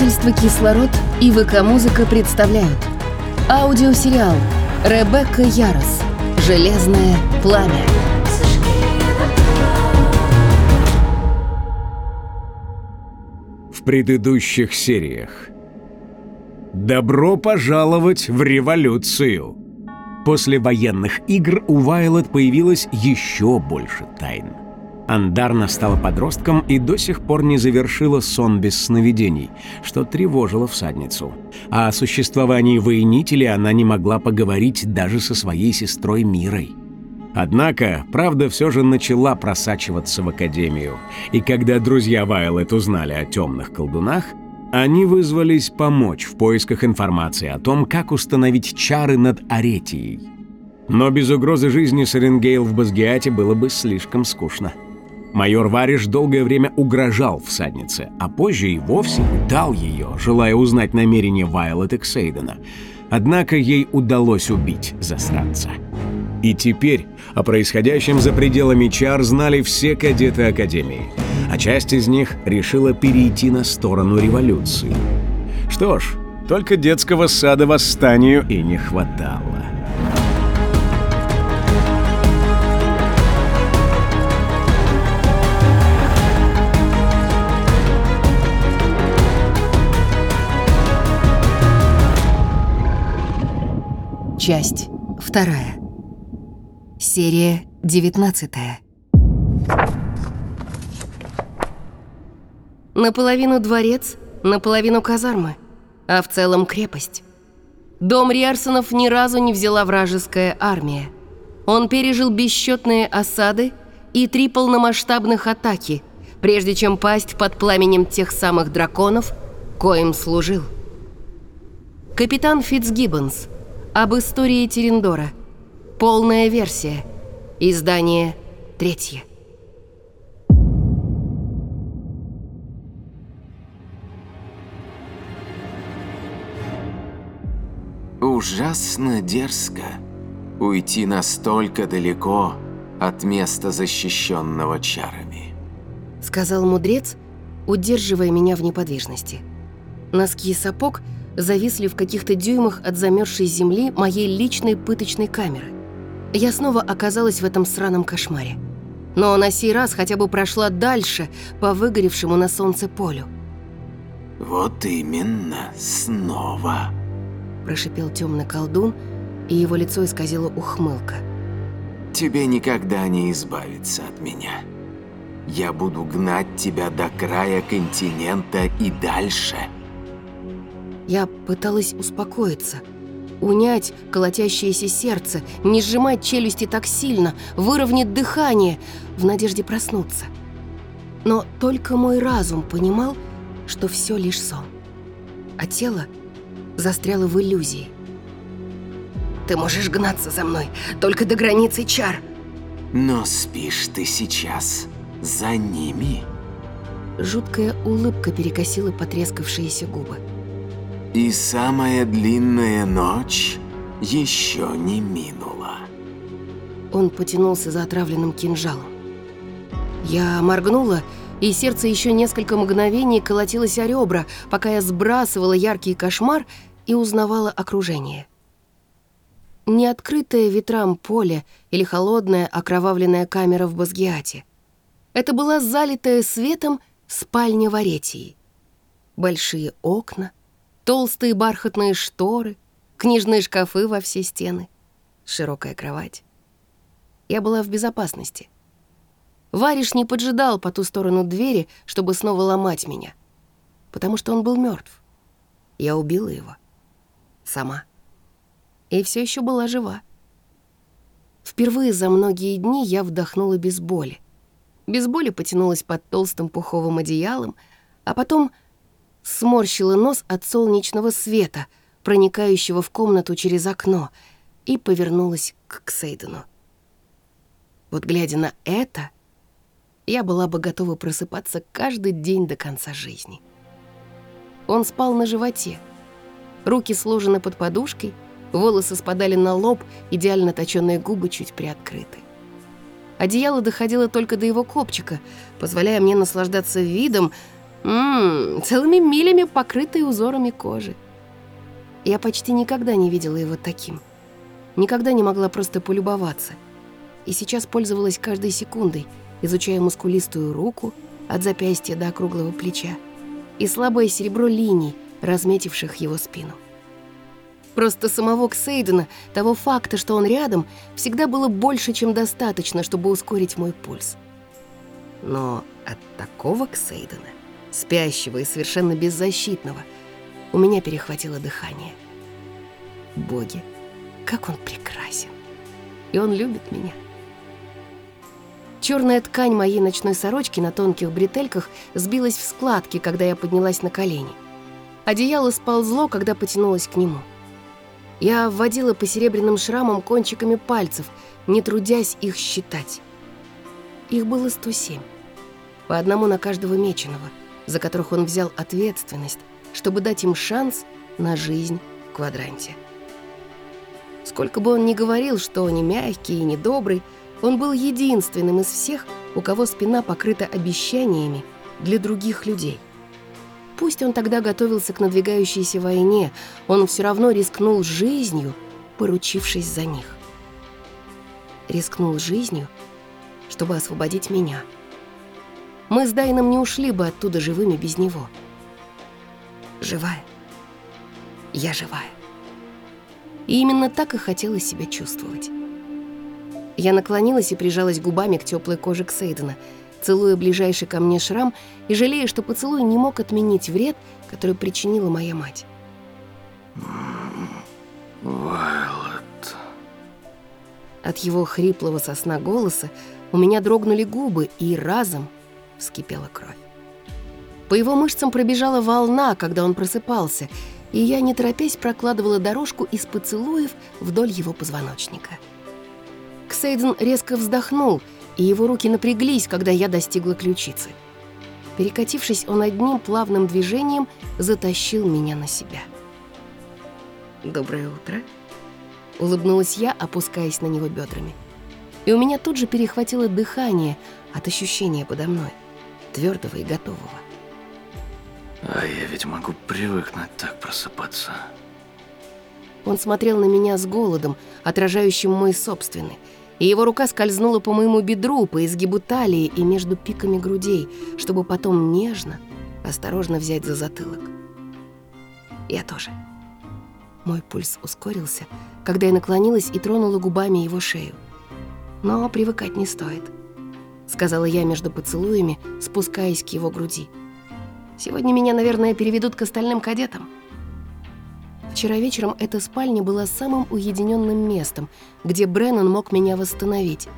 Издательство «Кислород» и ВК-музыка представляют Аудиосериал «Ребекка Ярос. Железное пламя» В предыдущих сериях Добро пожаловать в революцию! После военных игр у Вайлот появилось еще больше тайн. Андарна стала подростком и до сих пор не завершила сон без сновидений, что тревожило всадницу. А о существовании воинителя она не могла поговорить даже со своей сестрой Мирой. Однако, правда все же начала просачиваться в Академию, и когда друзья Вайлет узнали о темных колдунах, они вызвались помочь в поисках информации о том, как установить чары над Аретией. Но без угрозы жизни Саренгейл в Базгиате было бы слишком скучно. Майор Вариш долгое время угрожал всаднице, а позже и вовсе дал ее, желая узнать намерения Вайлет Эксейдена. Однако ей удалось убить засранца. И теперь о происходящем за пределами чар знали все кадеты Академии, а часть из них решила перейти на сторону революции. Что ж, только детского сада восстанию и не хватало. Часть вторая. Серия 19. Наполовину дворец, наполовину казармы, а в целом крепость. Дом Риарсонов ни разу не взяла вражеская армия. Он пережил бесчетные осады и три полномасштабных атаки, прежде чем пасть под пламенем тех самых драконов, коим служил. Капитан Фитцгиббонс – об истории Терендора. Полная версия. Издание третье. Ужасно дерзко уйти настолько далеко от места, защищенного чарами. Сказал мудрец, удерживая меня в неподвижности. Носки сапог – зависли в каких-то дюймах от замерзшей земли моей личной пыточной камеры. Я снова оказалась в этом сраном кошмаре. Но на сей раз хотя бы прошла дальше по выгоревшему на солнце полю. «Вот именно, снова», – прошипел темный колдун, и его лицо исказило ухмылка. «Тебе никогда не избавиться от меня. Я буду гнать тебя до края континента и дальше». Я пыталась успокоиться, унять колотящееся сердце, не сжимать челюсти так сильно, выровнять дыхание в надежде проснуться. Но только мой разум понимал, что все лишь сон, а тело застряло в иллюзии. «Ты можешь гнаться за мной, только до границы чар!» «Но спишь ты сейчас за ними!» Жуткая улыбка перекосила потрескавшиеся губы. И самая длинная ночь еще не минула. Он потянулся за отравленным кинжалом. Я моргнула, и сердце еще несколько мгновений колотилось о ребра, пока я сбрасывала яркий кошмар и узнавала окружение. Неоткрытое ветрам поле или холодная окровавленная камера в Базгиате. Это была залитая светом спальня в Аретии. Большие окна — Толстые бархатные шторы, книжные шкафы во все стены, широкая кровать. Я была в безопасности. Вариш не поджидал по ту сторону двери, чтобы снова ломать меня, потому что он был мертв. Я убила его. Сама. И все еще была жива. Впервые за многие дни я вдохнула без боли. Без боли потянулась под толстым пуховым одеялом, а потом сморщила нос от солнечного света, проникающего в комнату через окно, и повернулась к Ксейдену. Вот глядя на это, я была бы готова просыпаться каждый день до конца жизни. Он спал на животе. Руки сложены под подушкой, волосы спадали на лоб, идеально точёные губы чуть приоткрыты. Одеяло доходило только до его копчика, позволяя мне наслаждаться видом, Ммм, целыми милями покрытой узорами кожи. Я почти никогда не видела его таким. Никогда не могла просто полюбоваться. И сейчас пользовалась каждой секундой, изучая мускулистую руку от запястья до округлого плеча и слабое серебро линий, разметивших его спину. Просто самого Ксейдена, того факта, что он рядом, всегда было больше, чем достаточно, чтобы ускорить мой пульс. Но от такого Ксейдена, спящего и совершенно беззащитного, у меня перехватило дыхание. Боги, как он прекрасен. И он любит меня. Черная ткань моей ночной сорочки на тонких бретельках сбилась в складки, когда я поднялась на колени. Одеяло сползло, когда потянулась к нему. Я вводила по серебряным шрамам кончиками пальцев, не трудясь их считать. Их было 107. По одному на каждого меченого, за которых он взял ответственность, чтобы дать им шанс на жизнь в квадранте. Сколько бы он ни говорил, что не мягкий и недобрый, он был единственным из всех, у кого спина покрыта обещаниями для других людей. Пусть он тогда готовился к надвигающейся войне, он все равно рискнул жизнью, поручившись за них. Рискнул жизнью, чтобы освободить меня. Мы с Дайном не ушли бы оттуда живыми без него. Живая. Я живая. И именно так и хотелось себя чувствовать. Я наклонилась и прижалась губами к теплой коже Ксейдена – целуя ближайший ко мне шрам и жалея, что поцелуй не мог отменить вред, который причинила моя мать. Вайлот. От его хриплого сосна голоса у меня дрогнули губы, и разом вскипела кровь. По его мышцам пробежала волна, когда он просыпался, и я, не торопясь, прокладывала дорожку из поцелуев вдоль его позвоночника. Ксейден резко вздохнул — и его руки напряглись, когда я достигла ключицы. Перекатившись, он одним плавным движением затащил меня на себя. «Доброе утро», — улыбнулась я, опускаясь на него бедрами. И у меня тут же перехватило дыхание от ощущения подо мной, твердого и готового. А я ведь могу привыкнуть так просыпаться. Он смотрел на меня с голодом, отражающим мой собственный, и его рука скользнула по моему бедру, по изгибу талии и между пиками грудей, чтобы потом нежно, осторожно взять за затылок. Я тоже. Мой пульс ускорился, когда я наклонилась и тронула губами его шею. Но привыкать не стоит, сказала я между поцелуями, спускаясь к его груди. Сегодня меня, наверное, переведут к остальным кадетам. Вчера вечером эта спальня была самым уединенным местом, где Бреннан мог меня восстановить.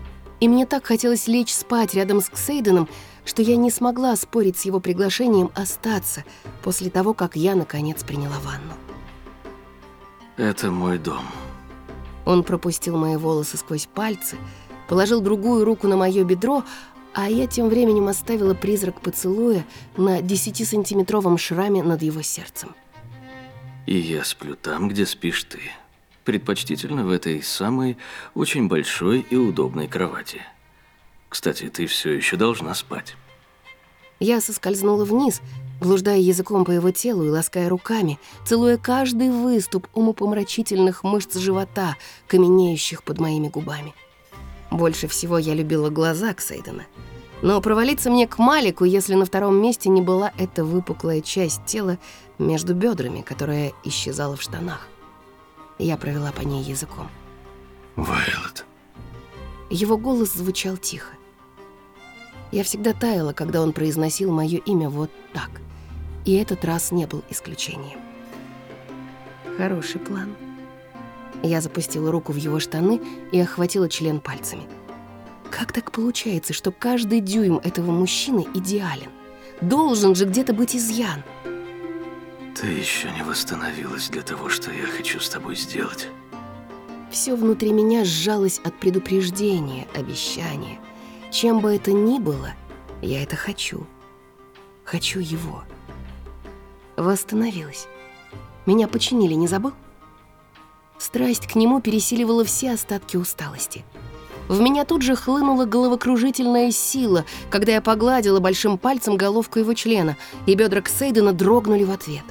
И мне так хотелось лечь спать рядом с Ксейденом, что я не смогла спорить с его приглашением остаться после того, как я, наконец, приняла ванну. Это мой дом. Он пропустил мои волосы сквозь пальцы, положил другую руку на мое бедро, а я тем временем оставила призрак поцелуя на 10-сантиметровом шраме над его сердцем. И я сплю там, где спишь ты. Предпочтительно в этой самой очень большой и удобной кровати. Кстати, ты все еще должна спать. Я соскользнула вниз, блуждая языком по его телу и лаская руками, целуя каждый выступ умопомрачительных мышц живота, каменеющих под моими губами. Больше всего я любила глаза Ксейдена. Но провалиться мне к Малику, если на втором месте не была эта выпуклая часть тела между бедрами, которая исчезала в штанах. Я провела по ней языком. Вайлот. Его голос звучал тихо. Я всегда таяла, когда он произносил мое имя вот так. И этот раз не был исключением. Хороший план. Я запустила руку в его штаны и охватила член пальцами. Как так получается, что каждый дюйм этого мужчины идеален? Должен же где-то быть изъян. Ты еще не восстановилась для того, что я хочу с тобой сделать. Все внутри меня сжалось от предупреждения, обещания. Чем бы это ни было, я это хочу. Хочу его. Восстановилась. Меня починили, не забыл? Страсть к нему пересиливала все остатки усталости. В меня тут же хлынула головокружительная сила, когда я погладила большим пальцем головку его члена, и бедра Ксейдена дрогнули в ответ.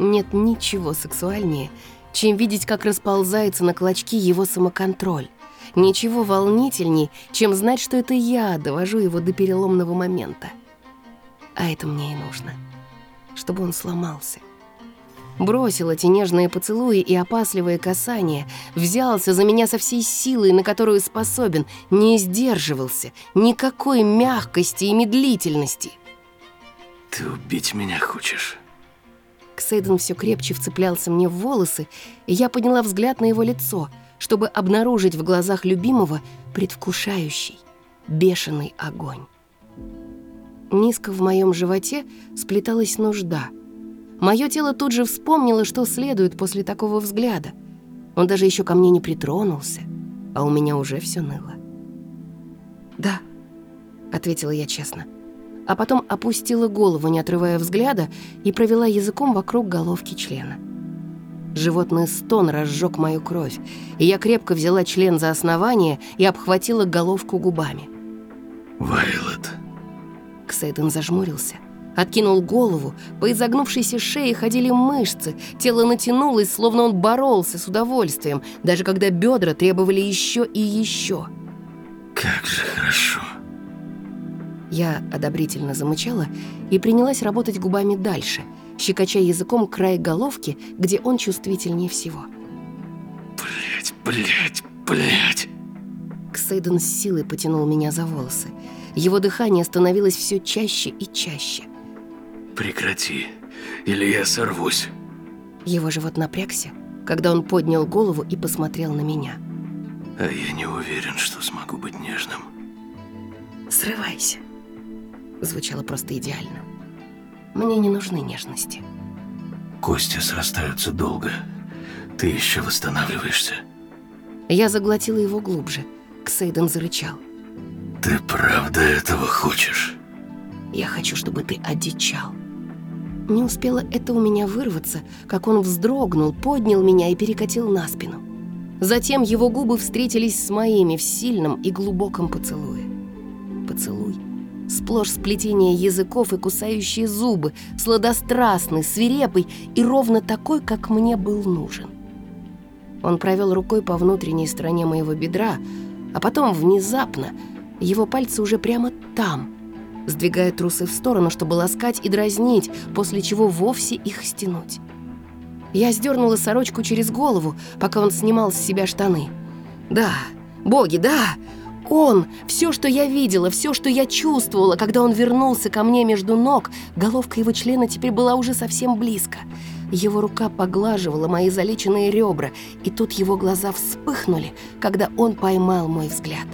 Нет ничего сексуальнее, чем видеть, как расползается на клочки его самоконтроль. Ничего волнительней, чем знать, что это я довожу его до переломного момента. А это мне и нужно, чтобы он сломался. Бросил эти нежные поцелуи и опасливые касания, взялся за меня со всей силой, на которую способен, не сдерживался, никакой мягкости и медлительности. Ты убить меня хочешь? Ксейден все крепче вцеплялся мне в волосы, и я подняла взгляд на его лицо, чтобы обнаружить в глазах любимого предвкушающий, бешеный огонь. Низко в моем животе сплеталась нужда — Мое тело тут же вспомнило, что следует после такого взгляда. Он даже еще ко мне не притронулся, а у меня уже все ныло. «Да», — ответила я честно, а потом опустила голову, не отрывая взгляда, и провела языком вокруг головки члена. Животный стон разжег мою кровь, и я крепко взяла член за основание и обхватила головку губами. «Вайлот». Ксейден зажмурился, Откинул голову, по изогнувшейся шее ходили мышцы, тело натянулось, словно он боролся с удовольствием, даже когда бедра требовали еще и еще. «Как же хорошо!» Я одобрительно замычала и принялась работать губами дальше, щекоча языком край головки, где он чувствительнее всего. Блять, блять, блять! Ксейден с силой потянул меня за волосы. Его дыхание становилось все чаще и чаще – Прекрати, или я сорвусь. Его живот напрягся, когда он поднял голову и посмотрел на меня. А я не уверен, что смогу быть нежным. «Срывайся», звучало просто идеально. Мне не нужны нежности. Кости срастаются долго. Ты еще восстанавливаешься. Я заглотила его глубже. Ксейден зарычал. Ты правда этого хочешь? Я хочу, чтобы ты одичал. Не успело это у меня вырваться, как он вздрогнул, поднял меня и перекатил на спину. Затем его губы встретились с моими в сильном и глубоком поцелуе. Поцелуй. Сплошь сплетение языков и кусающие зубы, сладострастный, свирепый и ровно такой, как мне был нужен. Он провел рукой по внутренней стороне моего бедра, а потом внезапно его пальцы уже прямо там — сдвигая трусы в сторону, чтобы ласкать и дразнить, после чего вовсе их стянуть. Я сдернула сорочку через голову, пока он снимал с себя штаны. Да, боги, да! Он, все, что я видела, все, что я чувствовала, когда он вернулся ко мне между ног, головка его члена теперь была уже совсем близко. Его рука поглаживала мои залеченные ребра, и тут его глаза вспыхнули, когда он поймал мой взгляд.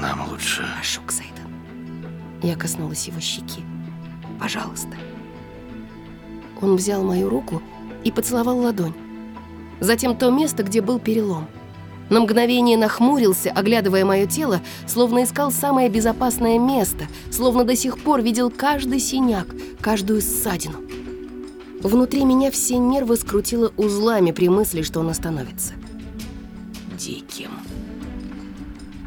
«Нам лучше...» Прошу, Ксей. Я коснулась его щеки. «Пожалуйста». Он взял мою руку и поцеловал ладонь. Затем то место, где был перелом. На мгновение нахмурился, оглядывая мое тело, словно искал самое безопасное место, словно до сих пор видел каждый синяк, каждую ссадину. Внутри меня все нервы скрутило узлами при мысли, что он остановится. Диким.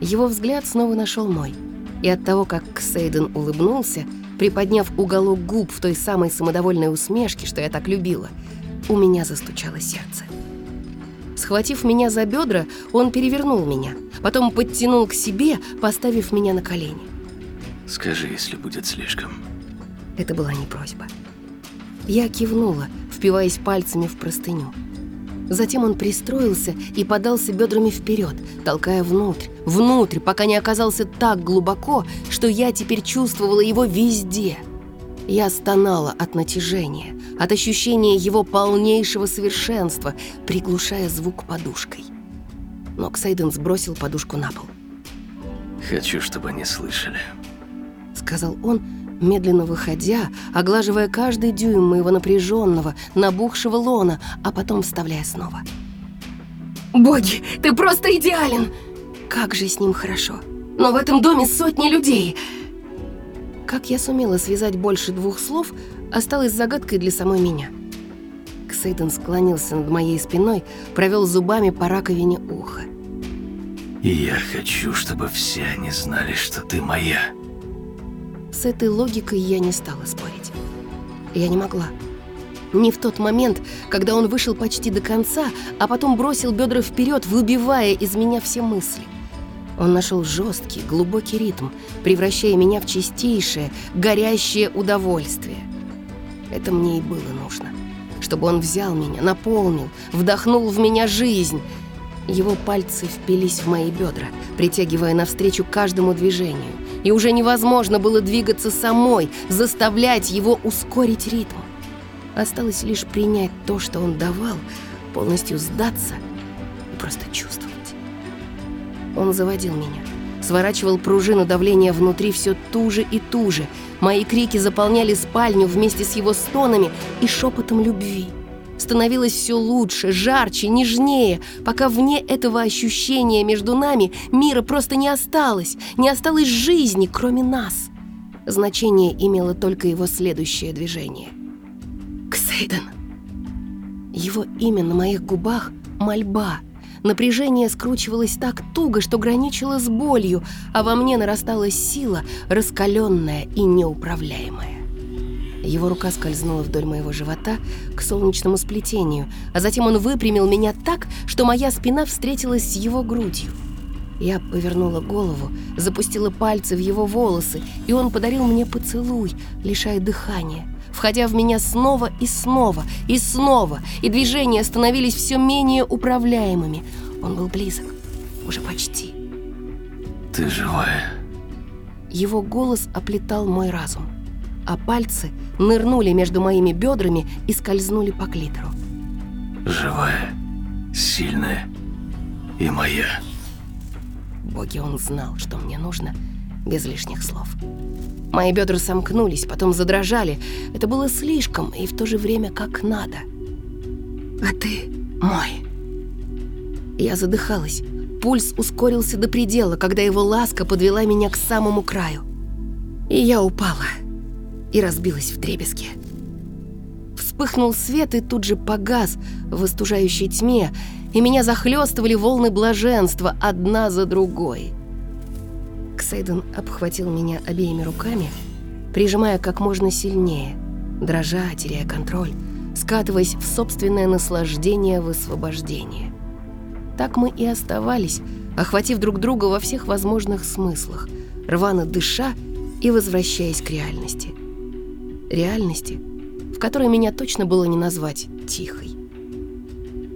Его взгляд снова нашел мой – и от того, как Ксейден улыбнулся, приподняв уголок губ в той самой самодовольной усмешке, что я так любила, у меня застучало сердце. Схватив меня за бедра, он перевернул меня, потом подтянул к себе, поставив меня на колени. «Скажи, если будет слишком». Это была не просьба. Я кивнула, впиваясь пальцами в простыню. Затем он пристроился и подался бедрами вперед, толкая внутрь, внутрь, пока не оказался так глубоко, что я теперь чувствовала его везде. Я стонала от натяжения, от ощущения его полнейшего совершенства, приглушая звук подушкой. Но Ксейден сбросил подушку на пол. «Хочу, чтобы они слышали», — сказал он, медленно выходя, оглаживая каждый дюйм моего напряженного, набухшего лона, а потом вставляя снова. «Боги, ты просто идеален!» Как же с ним хорошо. Но в этом доме сотни людей. Как я сумела связать больше двух слов, осталось загадкой для самой меня. Ксейден склонился над моей спиной, провел зубами по раковине уха. Я хочу, чтобы все они знали, что ты моя. С этой логикой я не стала спорить. Я не могла. Не в тот момент, когда он вышел почти до конца, а потом бросил бедра вперед, выбивая из меня все мысли. Он нашел жесткий, глубокий ритм, превращая меня в чистейшее, горящее удовольствие. Это мне и было нужно. Чтобы он взял меня, наполнил, вдохнул в меня жизнь. Его пальцы впились в мои бедра, притягивая навстречу каждому движению. И уже невозможно было двигаться самой, заставлять его ускорить ритм. Осталось лишь принять то, что он давал, полностью сдаться и просто чувствовать. Он заводил меня, сворачивал пружину давления внутри все туже и туже. Мои крики заполняли спальню вместе с его стонами и шепотом любви. Становилось все лучше, жарче, нежнее, пока вне этого ощущения между нами мира просто не осталось, не осталось жизни, кроме нас. Значение имело только его следующее движение. Ксейден. Его имя на моих губах — мольба — Напряжение скручивалось так туго, что граничило с болью, а во мне нарастала сила, раскаленная и неуправляемая. Его рука скользнула вдоль моего живота к солнечному сплетению, а затем он выпрямил меня так, что моя спина встретилась с его грудью. Я повернула голову, запустила пальцы в его волосы, и он подарил мне поцелуй, лишая дыхания, входя в меня снова и снова, и снова, и движения становились все менее управляемыми. Он был близок, уже почти. Ты живая. Его голос оплетал мой разум, а пальцы нырнули между моими бедрами и скользнули по клитору. Живая, сильная и моя. Боги, он знал, что мне нужно, без лишних слов. Мои бедра сомкнулись, потом задрожали. Это было слишком и в то же время как надо. А ты мой. Я задыхалась. Пульс ускорился до предела, когда его ласка подвела меня к самому краю. И я упала. И разбилась в дребезги. Вспыхнул свет и тут же погас в остужающей тьме, и меня захлестывали волны блаженства одна за другой. Ксейден обхватил меня обеими руками, прижимая как можно сильнее, дрожа, теряя контроль, скатываясь в собственное наслаждение высвобождения. Так мы и оставались, охватив друг друга во всех возможных смыслах, рвано дыша и возвращаясь к реальности. Реальности, в которой меня точно было не назвать тихой.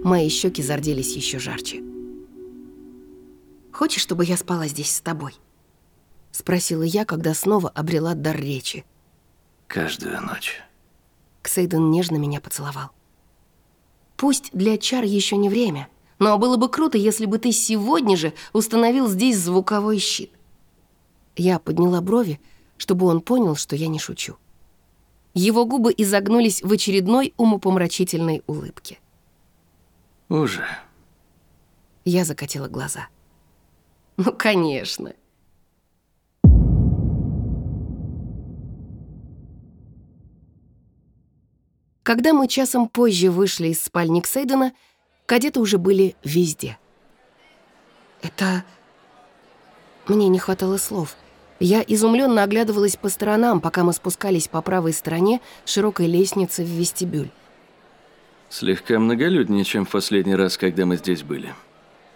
Мои щеки зарделись еще жарче. «Хочешь, чтобы я спала здесь с тобой?» — спросила я, когда снова обрела дар речи. «Каждую ночь». Ксейден нежно меня поцеловал. «Пусть для чар еще не время, но было бы круто, если бы ты сегодня же установил здесь звуковой щит». Я подняла брови, чтобы он понял, что я не шучу. Его губы изогнулись в очередной умопомрачительной улыбке. «Уже». Я закатила глаза. «Ну, конечно». Когда мы часом позже вышли из спальни Ксейдена, кадеты уже были везде. Это... Мне не хватало слов. Я изумленно оглядывалась по сторонам, пока мы спускались по правой стороне широкой лестницы в вестибюль. Слегка многолюднее, чем в последний раз, когда мы здесь были.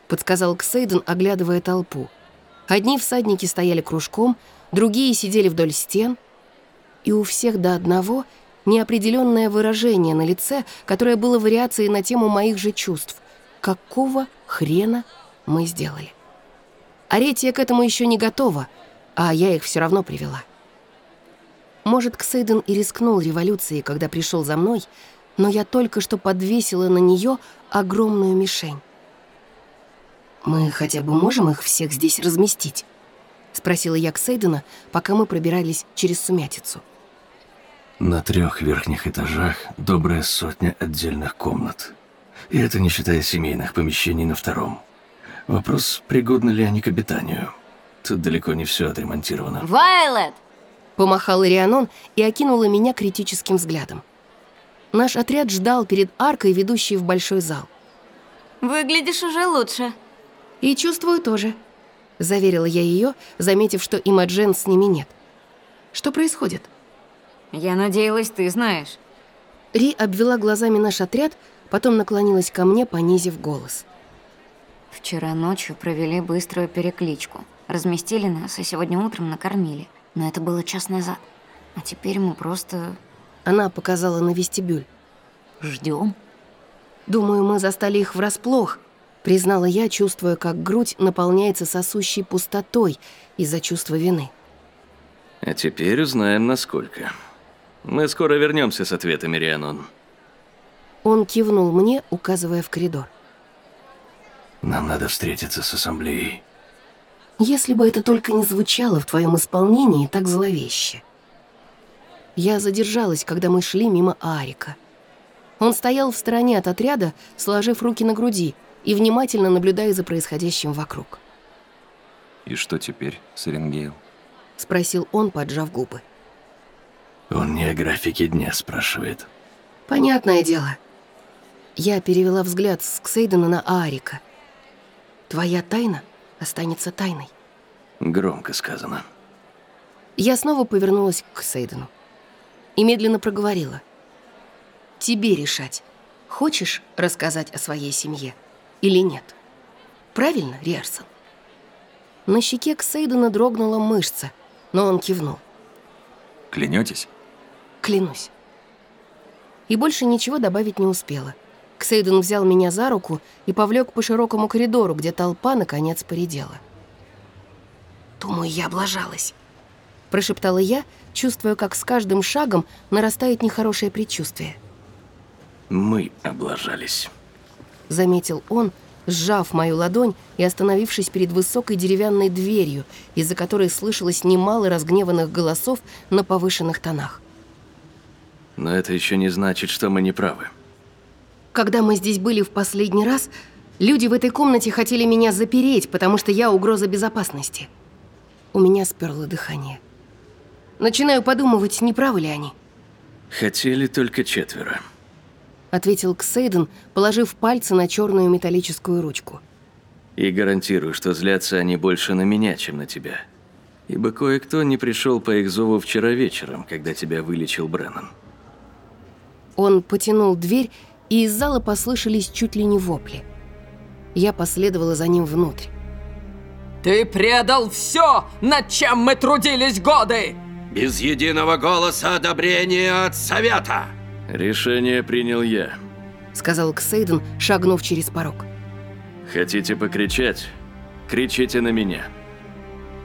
Подсказал Ксейден, оглядывая толпу. Одни всадники стояли кружком, другие сидели вдоль стен, и у всех до одного — неопределенное выражение на лице, которое было вариацией на тему моих же чувств. Какого хрена мы сделали? Аретия к этому еще не готова, а я их все равно привела. Может, Ксейден и рискнул революцией, когда пришел за мной, но я только что подвесила на нее огромную мишень. «Мы хотя бы можем их всех здесь разместить?» — спросила я Ксейдена, пока мы пробирались через сумятицу. На трех верхних этажах добрая сотня отдельных комнат. И это не считая семейных помещений на втором. Вопрос, пригодны ли они к обитанию. Тут далеко не все отремонтировано. Вайлет! Помахал Ирианон и окинула меня критическим взглядом. Наш отряд ждал перед аркой, ведущей в большой зал. Выглядишь уже лучше. И чувствую тоже. — заверила я ее, заметив, что Имаджен с ними нет. «Что происходит?» Я надеялась, ты знаешь. Ри обвела глазами наш отряд, потом наклонилась ко мне, понизив голос. Вчера ночью провели быструю перекличку. Разместили нас, и сегодня утром накормили. Но это было час назад. А теперь мы просто Она показала на вестибюль. ждем. «Думаю, мы застали их врасплох», — признала я, чувствуя, как грудь наполняется сосущей пустотой из-за чувства вины. А теперь узнаем, насколько. Мы скоро вернемся с ответами, Рианон. Он кивнул мне, указывая в коридор. Нам надо встретиться с ассамблеей. Если бы это только не звучало в твоем исполнении так зловеще. Я задержалась, когда мы шли мимо Арика. Он стоял в стороне от отряда, сложив руки на груди и внимательно наблюдая за происходящим вокруг. И что теперь, Серенгейл? Спросил он, поджав губы. Он не о графике дня спрашивает. Понятное дело. Я перевела взгляд с Ксейдена на Арика. Твоя тайна останется тайной. Громко сказано. Я снова повернулась к Сейдену и медленно проговорила. «Тебе решать, хочешь рассказать о своей семье или нет. Правильно, Риарсон?» На щеке Ксейдена дрогнула мышца, но он кивнул. Клянетесь? Клянусь. И больше ничего добавить не успела. Ксейден взял меня за руку и повлек по широкому коридору, где толпа наконец поредела. «Думаю, я облажалась», — прошептала я, чувствуя, как с каждым шагом нарастает нехорошее предчувствие. Мы облажались. Заметил он, сжав мою ладонь и остановившись перед высокой деревянной дверью, из-за которой слышалось немало разгневанных голосов на повышенных тонах. Но это еще не значит, что мы не правы. Когда мы здесь были в последний раз, люди в этой комнате хотели меня запереть, потому что я угроза безопасности. У меня сперло дыхание. Начинаю подумывать, не правы ли они, Хотели только четверо. ответил Ксейден, положив пальцы на черную металлическую ручку. И гарантирую, что злятся они больше на меня, чем на тебя. Ибо кое-кто не пришел по их зову вчера вечером, когда тебя вылечил Бреннан. Он потянул дверь, и из зала послышались чуть ли не вопли. Я последовала за ним внутрь. Ты предал все, над чем мы трудились годы! Без единого голоса одобрения от совета. Решение принял я. сказал Ксейден, шагнув через порог. Хотите покричать? Кричите на меня.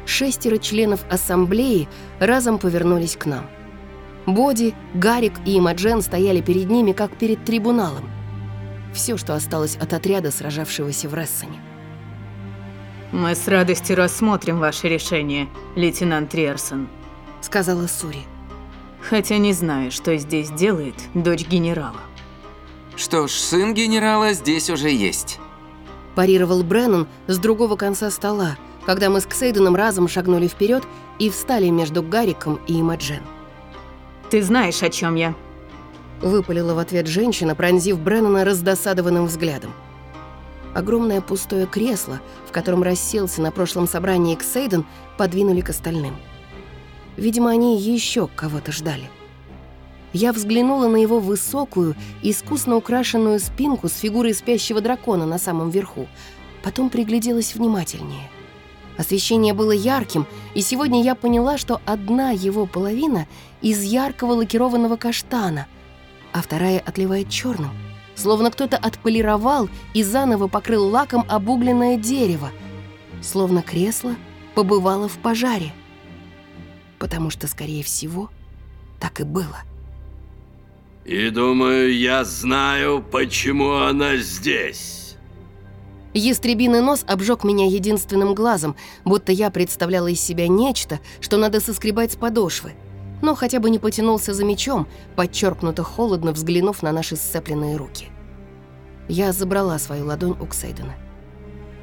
Шестеро членов ассамблеи разом повернулись к нам. Боди, Гарик и Имаджен стояли перед ними, как перед трибуналом. Все, что осталось от отряда, сражавшегося в Рессене. Мы с радостью рассмотрим ваше решение, лейтенант Риерсон. Сказала Сури. Хотя не знаю, что здесь делает дочь генерала. Что ж, сын генерала здесь уже есть. Парировал Бреннан с другого конца стола, когда мы с Ксейденом разом шагнули вперед и встали между Гариком и Имаджен. Ты знаешь, о чем я. Выпалила в ответ женщина, пронзив Бреннана раздосадованным взглядом. Огромное пустое кресло, в котором расселся на прошлом собрании Ксейден, подвинули к остальным. Видимо, они еще кого-то ждали. Я взглянула на его высокую, искусно украшенную спинку с фигурой спящего дракона на самом верху, потом пригляделась внимательнее. Освещение было ярким, и сегодня я поняла, что одна его половина из яркого лакированного каштана, а вторая отливает черным, словно кто-то отполировал и заново покрыл лаком обугленное дерево, словно кресло побывало в пожаре. Потому что, скорее всего, так и было. И думаю, я знаю, почему она здесь. Ястребиный нос обжег меня единственным глазом, будто я представляла из себя нечто, что надо соскребать с подошвы. Но хотя бы не потянулся за мечом, подчеркнуто холодно взглянув на наши сцепленные руки. Я забрала свою ладонь у Ксейдена.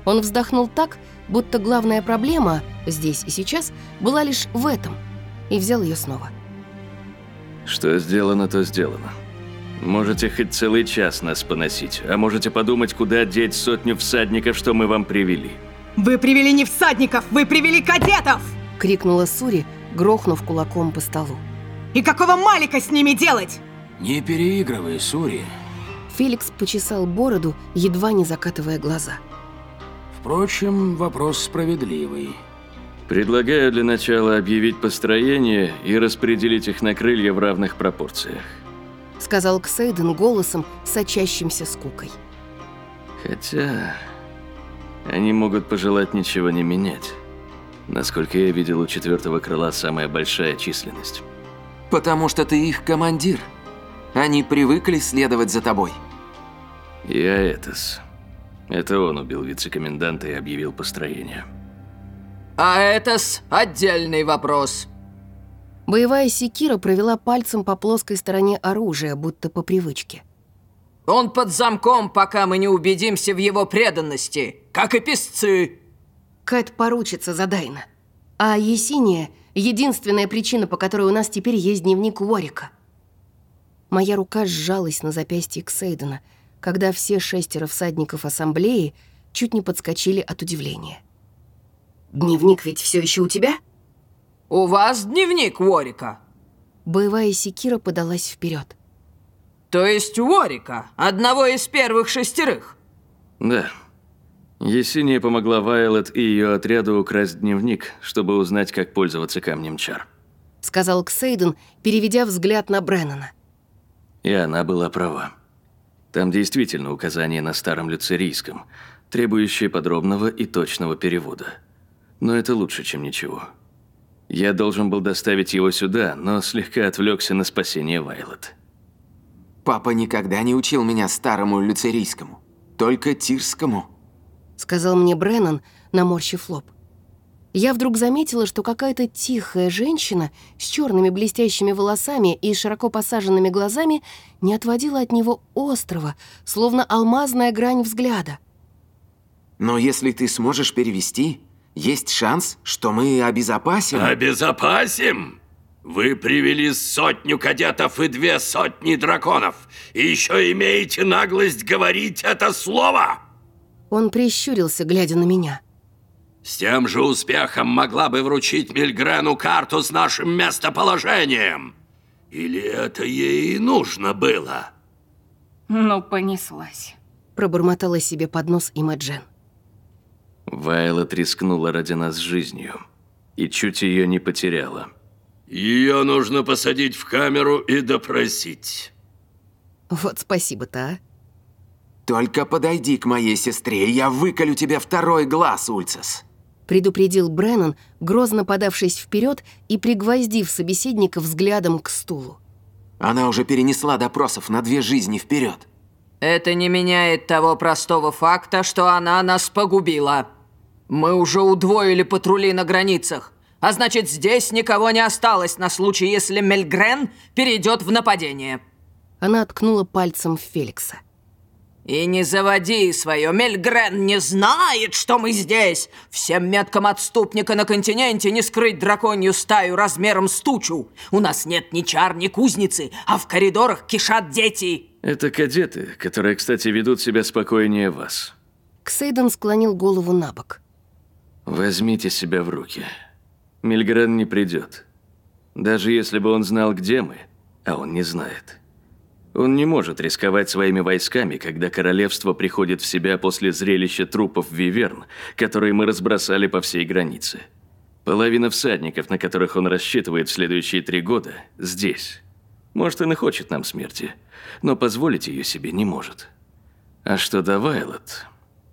Он вздохнул так, будто главная проблема здесь и сейчас была лишь в этом, и взял ее снова. Что сделано, то сделано. Можете хоть целый час нас поносить, а можете подумать, куда деть сотню всадников, что мы вам привели. Вы привели не всадников, вы привели кадетов! Крикнула Сури, грохнув кулаком по столу. И какого малика с ними делать? Не переигрывай, Сури. Феликс почесал бороду, едва не закатывая глаза. Впрочем, вопрос справедливый. Предлагаю для начала объявить построение и распределить их на крылья в равных пропорциях. Сказал Ксейден голосом, сочащимся скукой. Хотя... Они могут пожелать ничего не менять. Насколько я видел, у четвертого крыла самая большая численность. Потому что ты их командир. Они привыкли следовать за тобой. Я Этос. Это он убил вице-коменданта и объявил построение. А это с отдельный вопрос. Боевая секира провела пальцем по плоской стороне оружия, будто по привычке. Он под замком, пока мы не убедимся в его преданности, как и песцы. Кэт поручится за Дайна. А Есения — единственная причина, по которой у нас теперь есть дневник Уорика. Моя рука сжалась на запястье Ксейдена, когда все шестеро всадников ассамблеи чуть не подскочили от удивления. «Дневник ведь все еще у тебя?» «У вас дневник Уорика?» Боевая секира подалась вперед. «То есть Уорика, одного из первых шестерых?» Да. Есения помогла Вайлет и ее отряду украсть дневник, чтобы узнать, как пользоваться камнем чар. Сказал Ксейден, переведя взгляд на Бреннана. И она была права. Там действительно указание на старом люцерийском, требующее подробного и точного перевода. Но это лучше, чем ничего. Я должен был доставить его сюда, но слегка отвлекся на спасение Вайлет. Папа никогда не учил меня старому люцерийскому, только тирскому. Сказал мне Бреннан, наморщив лоб. Я вдруг заметила, что какая-то тихая женщина с черными блестящими волосами и широко посаженными глазами не отводила от него острого, словно алмазная грань взгляда. Но если ты сможешь перевести, есть шанс, что мы обезопасим. Обезопасим? Вы привели сотню кадетов и две сотни драконов, и еще имеете наглость говорить это слово? Он прищурился, глядя на меня. С тем же успехом могла бы вручить Мильгрену карту с нашим местоположением. Или это ей и нужно было? Ну, понеслась. Пробормотала себе под нос Имаджен. Вайлот рискнула ради нас жизнью. И чуть ее не потеряла. Ее нужно посадить в камеру и допросить. Вот спасибо-то, а. Только подойди к моей сестре, и я выколю тебе второй глаз, Ульцес. Предупредил Бреннан, грозно подавшись вперед и пригвоздив собеседника взглядом к стулу. Она уже перенесла допросов на две жизни вперед. Это не меняет того простого факта, что она нас погубила. Мы уже удвоили патрули на границах. А значит, здесь никого не осталось на случай, если Мельгрен перейдет в нападение. Она ткнула пальцем в Феликса. И не заводи свое, Мельгрен не знает, что мы здесь. Всем меткам отступника на континенте не скрыть драконью стаю размером с тучу. У нас нет ни чар, ни кузницы, а в коридорах кишат дети. Это кадеты, которые, кстати, ведут себя спокойнее вас. Ксейден склонил голову на бок. Возьмите себя в руки. Мильгрен не придет. Даже если бы он знал, где мы, а он не знает. Он не может рисковать своими войсками, когда королевство приходит в себя после зрелища трупов Виверн, которые мы разбросали по всей границе. Половина всадников, на которых он рассчитывает в следующие три года, здесь. Может, он и хочет нам смерти, но позволить ее себе не может. А что до Вайлот...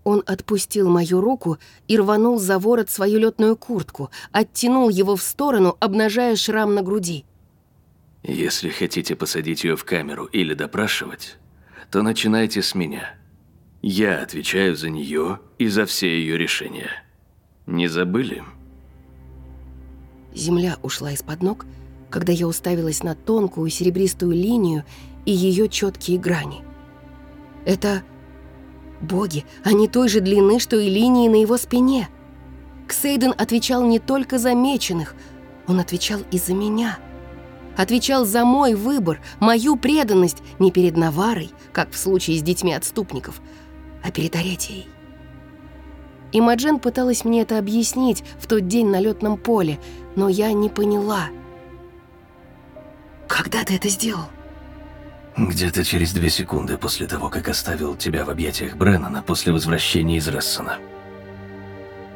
Он отпустил мою руку и рванул за ворот свою летную куртку, оттянул его в сторону, обнажая шрам на груди. Если хотите посадить ее в камеру или допрашивать, то начинайте с меня. Я отвечаю за нее и за все ее решения. Не забыли? Земля ушла из-под ног, когда я уставилась на тонкую серебристую линию и ее четкие грани. Это боги, они той же длины, что и линии на его спине. Ксейден отвечал не только за меченых, он отвечал и за меня. Отвечал за мой выбор, мою преданность не перед Наварой, как в случае с детьми отступников, а перед Аретией. Имаджен пыталась мне это объяснить в тот день на летном поле, но я не поняла. «Когда ты это сделал?» Где-то через две секунды после того, как оставил тебя в объятиях Бреннана после возвращения из Рессона.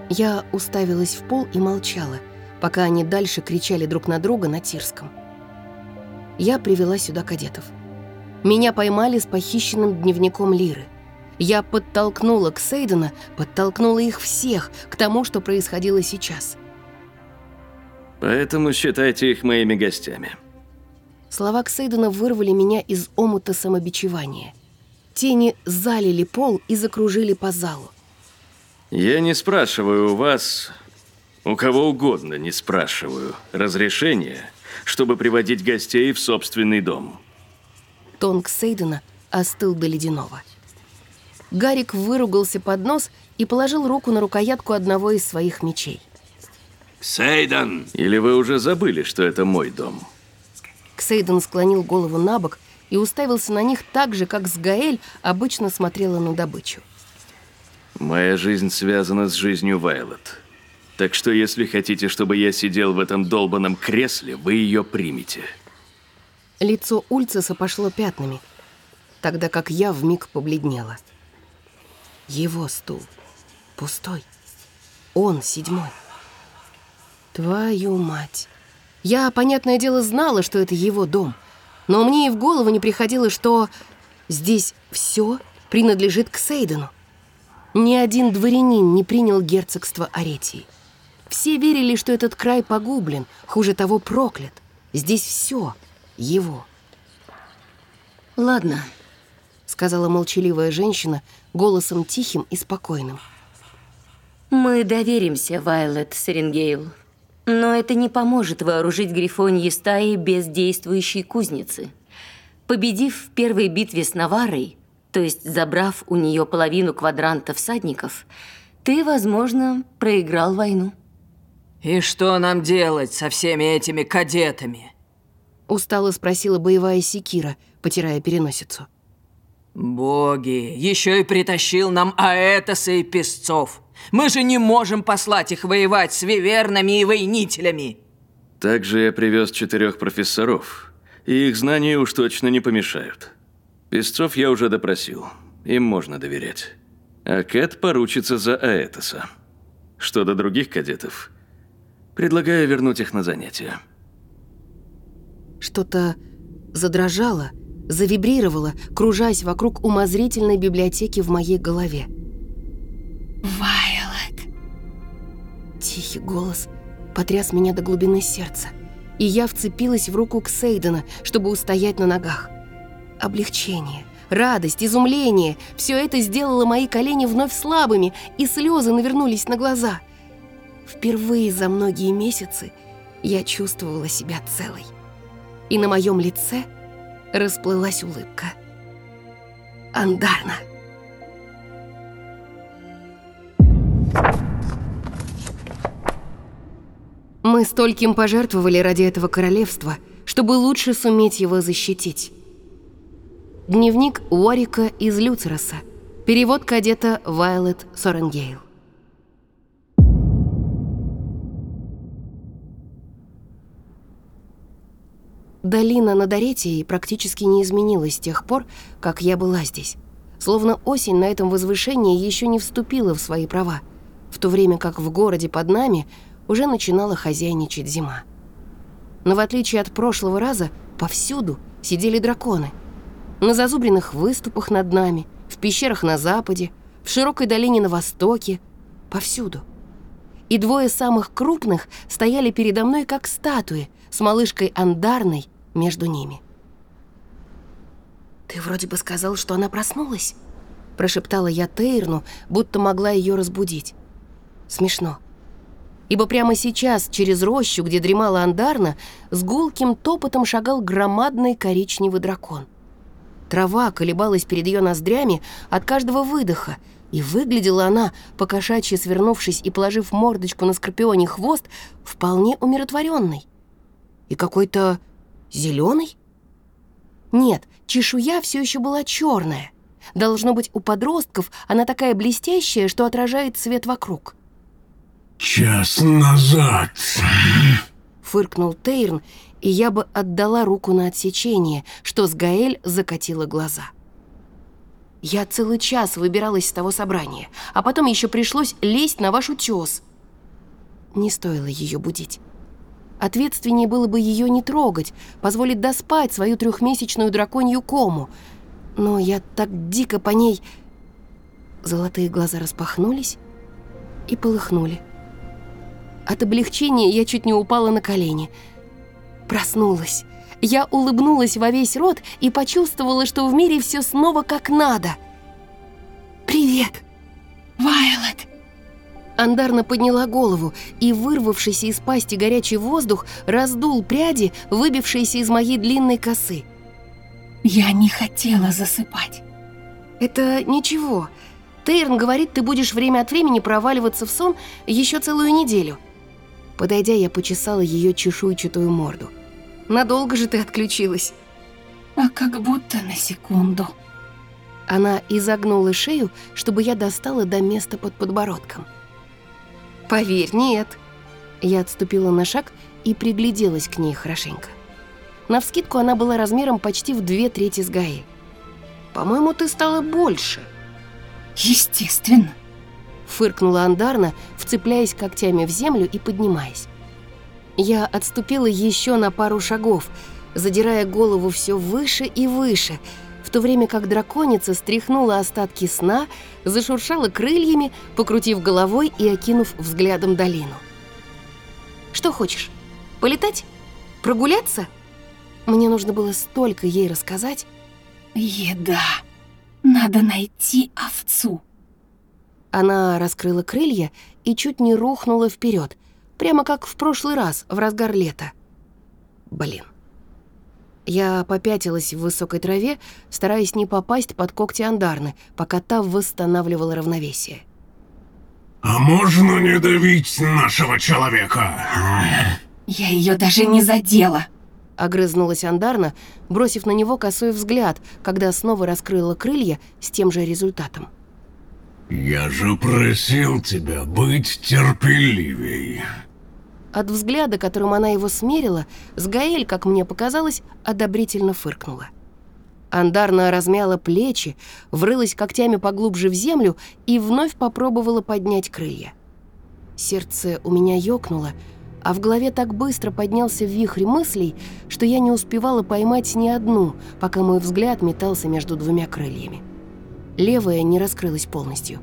Я уставилась в пол и молчала, пока они дальше кричали друг на друга на Тирском. Я привела сюда кадетов. Меня поймали с похищенным дневником Лиры. Я подтолкнула Ксейдена, подтолкнула их всех к тому, что происходило сейчас. Поэтому считайте их моими гостями. Слова Ксейдена вырвали меня из омута самобичевания. Тени залили пол и закружили по залу. Я не спрашиваю у вас, у кого угодно не спрашиваю, разрешения, чтобы приводить гостей в собственный дом. Тон Ксейдена остыл до ледяного. Гарик выругался под нос и положил руку на рукоятку одного из своих мечей. Сейдан! Или вы уже забыли, что это мой дом? Ксейден склонил голову на бок и уставился на них так же, как Сгаэль обычно смотрела на добычу. Моя жизнь связана с жизнью Вайлот. Так что если хотите, чтобы я сидел в этом долбанном кресле, вы ее примете. Лицо Ульцеса пошло пятнами, тогда как я вмиг побледнела. Его стул. Пустой. Он седьмой. Твою мать. Я, понятное дело, знала, что это его дом, но мне и в голову не приходило, что здесь все принадлежит к Сейдену. Ни один дворянин не принял герцогство Аретии. Все верили, что этот край погублен, хуже того, проклят. Здесь все его. «Ладно», — сказала молчаливая женщина голосом тихим и спокойным. «Мы доверимся, Вайлет Серенгейл. Но это не поможет вооружить грифоньи стаи без действующей кузницы. Победив в первой битве с Наварой, то есть забрав у нее половину квадранта всадников, ты, возможно, проиграл войну. «И что нам делать со всеми этими кадетами?» Устало спросила боевая секира, потирая переносицу. «Боги, еще и притащил нам Аэтоса и Песцов. Мы же не можем послать их воевать с вивернами и воинителями!» Также я привез четырех профессоров, и их знания уж точно не помешают. Песцов я уже допросил, им можно доверять. А Кэт поручится за Аэтоса. Что до других кадетов, предлагаю вернуть их на занятия. Что-то задрожало, завибрировало, кружась вокруг умозрительной библиотеки в моей голове. Вайлот. Тихий голос потряс меня до глубины сердца, и я вцепилась в руку Ксейдена, чтобы устоять на ногах. Облегчение, радость, изумление – все это сделало мои колени вновь слабыми, и слезы навернулись на глаза. Впервые за многие месяцы я чувствовала себя целой. И на моем лице расплылась улыбка. Андарна. Мы стольким пожертвовали ради этого королевства, чтобы лучше суметь его защитить. Дневник Уорика из Люцероса. Перевод кадета Вайлет Соренгейл. Долина над Аретией практически не изменилась с тех пор, как я была здесь. Словно осень на этом возвышении еще не вступила в свои права, в то время как в городе под нами уже начинала хозяйничать зима. Но в отличие от прошлого раза, повсюду сидели драконы. На зазубренных выступах над нами, в пещерах на западе, в широкой долине на востоке, повсюду. И двое самых крупных стояли передо мной как статуи, с малышкой Андарной между ними. «Ты вроде бы сказал, что она проснулась?» Прошептала я Тейрну, будто могла ее разбудить. Смешно. Ибо прямо сейчас через рощу, где дремала Андарна, с гулким топотом шагал громадный коричневый дракон. Трава колебалась перед ее ноздрями от каждого выдоха, и выглядела она, покошачьи свернувшись и положив мордочку на скорпионе хвост, вполне умиротворенной. И какой-то зеленый? Нет, чешуя все еще была черная, Должно быть, у подростков она такая блестящая, что отражает свет вокруг. Час назад. Фыркнул Тейрн, и я бы отдала руку на отсечение, что с Гаэль закатила глаза. Я целый час выбиралась с того собрания, а потом еще пришлось лезть на ваш утес. Не стоило ее будить. Ответственнее было бы ее не трогать, позволить доспать свою трехмесячную драконью кому. Но я так дико по ней... Золотые глаза распахнулись и полыхнули. От облегчения я чуть не упала на колени. Проснулась. Я улыбнулась во весь рот и почувствовала, что в мире все снова как надо. «Привет!» «Вайлот!» Андарна подняла голову, и вырвавшийся из пасти горячий воздух раздул пряди, выбившиеся из моей длинной косы. «Я не хотела засыпать». «Это ничего. Тейрн говорит, ты будешь время от времени проваливаться в сон еще целую неделю». Подойдя, я почесала ее чешуйчатую морду. «Надолго же ты отключилась?» «А как будто на секунду». Она изогнула шею, чтобы я достала до места под подбородком. «Поверь, нет». Я отступила на шаг и пригляделась к ней хорошенько. Навскидку она была размером почти в две трети с Гаи. «По-моему, ты стала больше». «Естественно», — фыркнула Андарна, вцепляясь когтями в землю и поднимаясь. Я отступила еще на пару шагов, задирая голову все выше и выше, в то время как драконица стряхнула остатки сна, зашуршала крыльями, покрутив головой и окинув взглядом долину. «Что хочешь? Полетать? Прогуляться?» Мне нужно было столько ей рассказать. «Еда. Надо найти овцу». Она раскрыла крылья и чуть не рухнула вперед, прямо как в прошлый раз, в разгар лета. Блин. Я попятилась в высокой траве, стараясь не попасть под когти Андарны, пока та восстанавливала равновесие. «А можно не давить нашего человека?» «Я ее даже не задела!» Огрызнулась Андарна, бросив на него косой взгляд, когда снова раскрыла крылья с тем же результатом. «Я же просил тебя быть терпеливей!» От взгляда, которым она его смерила, Сгаэль, как мне показалось, одобрительно фыркнула. Андарна размяла плечи, врылась когтями поглубже в землю и вновь попробовала поднять крылья. Сердце у меня ёкнуло, а в голове так быстро поднялся вихрь мыслей, что я не успевала поймать ни одну, пока мой взгляд метался между двумя крыльями. Левая не раскрылась полностью.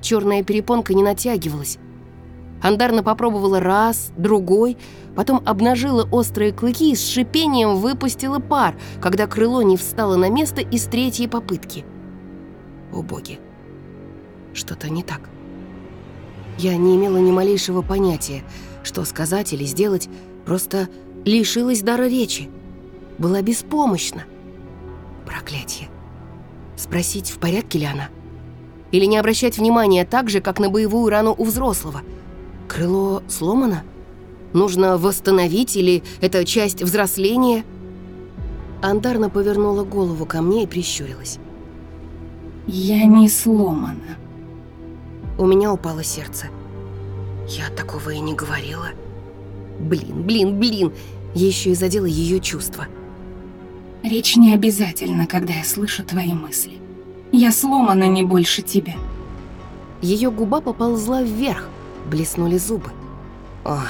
Черная перепонка не натягивалась, Андарна попробовала раз, другой, потом обнажила острые клыки и с шипением выпустила пар, когда крыло не встало на место из третьей попытки. О боги, что-то не так. Я не имела ни малейшего понятия, что сказать или сделать, просто лишилась дара речи. Была беспомощна. Проклятие. Спросить, в порядке ли она? Или не обращать внимания так же, как на боевую рану у взрослого – Крыло сломано? Нужно восстановить или это часть взросления? Андарна повернула голову ко мне и прищурилась. Я не сломана. У меня упало сердце. Я такого и не говорила. Блин, блин, блин. Еще и задела ее чувства. Речь не обязательно, когда я слышу твои мысли. Я сломана не больше тебя. Ее губа поползла вверх, блеснули зубы. Ох,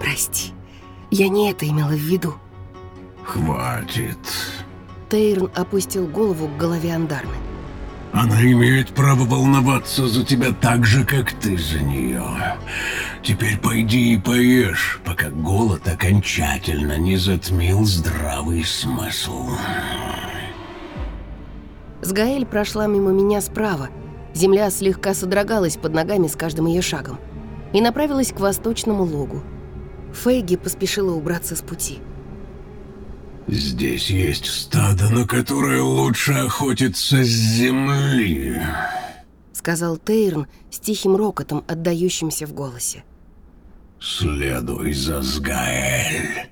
прости, я не это имела в виду. Хватит. Тейрн опустил голову к голове Андарны. Она имеет право волноваться за тебя так же, как ты за нее. Теперь пойди и поешь, пока голод окончательно не затмил здравый смысл. Сгаэль прошла мимо меня справа, Земля слегка содрогалась под ногами с каждым ее шагом и направилась к восточному логу. Фейги поспешила убраться с пути. «Здесь есть стадо, на которое лучше охотиться с земли», сказал Тейрн с тихим рокотом, отдающимся в голосе. «Следуй за Сгаэль».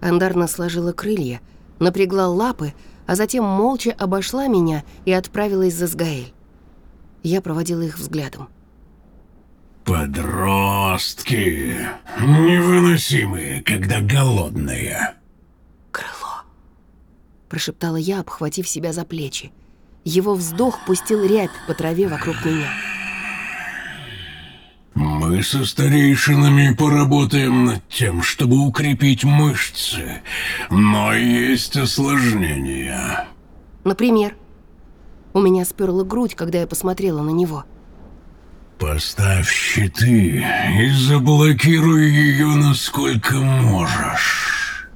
Андарна сложила крылья, напрягла лапы, а затем молча обошла меня и отправилась за Сгаэль. Я проводила их взглядом. Подростки. Невыносимые, когда голодные. «Крыло», — прошептала я, обхватив себя за плечи. Его вздох пустил рябь по траве вокруг меня. Мы со старейшинами поработаем над тем, чтобы укрепить мышцы, но есть осложнения. Например, у меня сперла грудь, когда я посмотрела на него. Поставь щиты и заблокируй ее насколько можешь.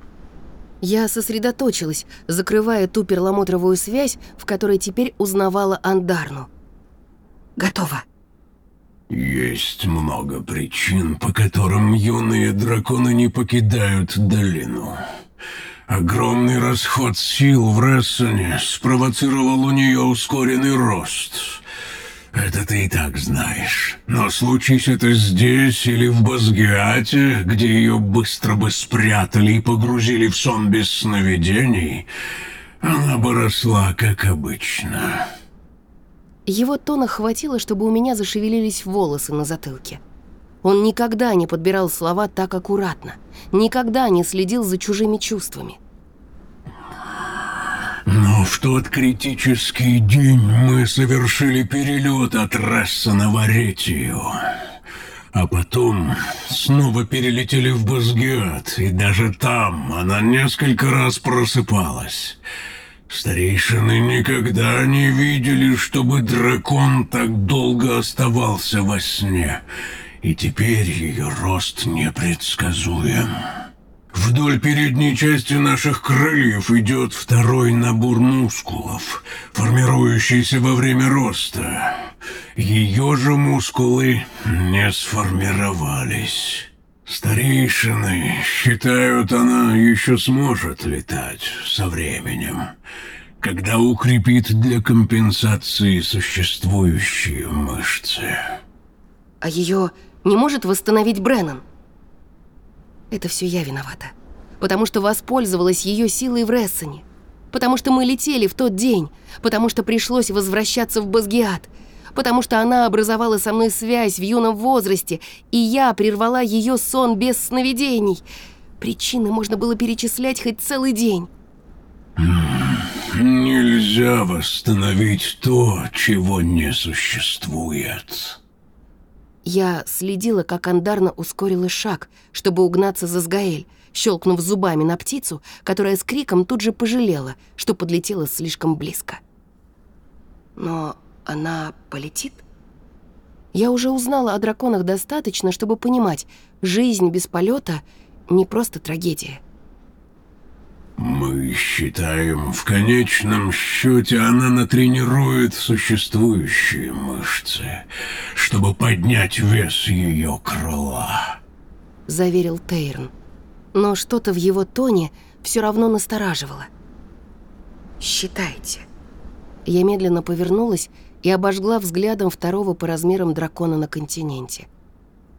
Я сосредоточилась, закрывая ту перламутровую связь, в которой теперь узнавала Андарну. Готово. Есть много причин, по которым юные драконы не покидают долину. Огромный расход сил в Рессоне спровоцировал у нее ускоренный рост. Это ты и так знаешь. Но случись это здесь или в Базгиате, где ее быстро бы спрятали и погрузили в сон без сновидений, она бы росла, как обычно. Его тона хватило, чтобы у меня зашевелились волосы на затылке. Он никогда не подбирал слова так аккуратно, никогда не следил за чужими чувствами. Но в тот критический день мы совершили перелет от Рессона в Аретию. А потом снова перелетели в Базгиат, и даже там она несколько раз просыпалась. Старейшины никогда не видели, чтобы дракон так долго оставался во сне, и теперь ее рост непредсказуем. Вдоль передней части наших крыльев идет второй набор мускулов, формирующийся во время роста. Ее же мускулы не сформировались. Старейшины считают, она еще сможет летать со временем, когда укрепит для компенсации существующие мышцы. А ее не может восстановить Бреннан? Это все я виновата. Потому что воспользовалась ее силой в Рессоне. Потому что мы летели в тот день. Потому что пришлось возвращаться в Базгиат. Потому что она образовала со мной связь в юном возрасте, и я прервала ее сон без сновидений. Причины можно было перечислять хоть целый день. Нельзя восстановить то, чего не существует. Я следила, как Андарна ускорила шаг, чтобы угнаться за Сгаэль, щелкнув зубами на птицу, которая с криком тут же пожалела, что подлетела слишком близко. Но она полетит? Я уже узнала о драконах достаточно, чтобы понимать, жизнь без полета не просто трагедия. Мы считаем, в конечном счете она натренирует существующие мышцы, чтобы поднять вес ее крыла. Заверил Тейрн. Но что-то в его тоне все равно настораживало. «Считайте». Я медленно повернулась и обожгла взглядом второго по размерам дракона на континенте.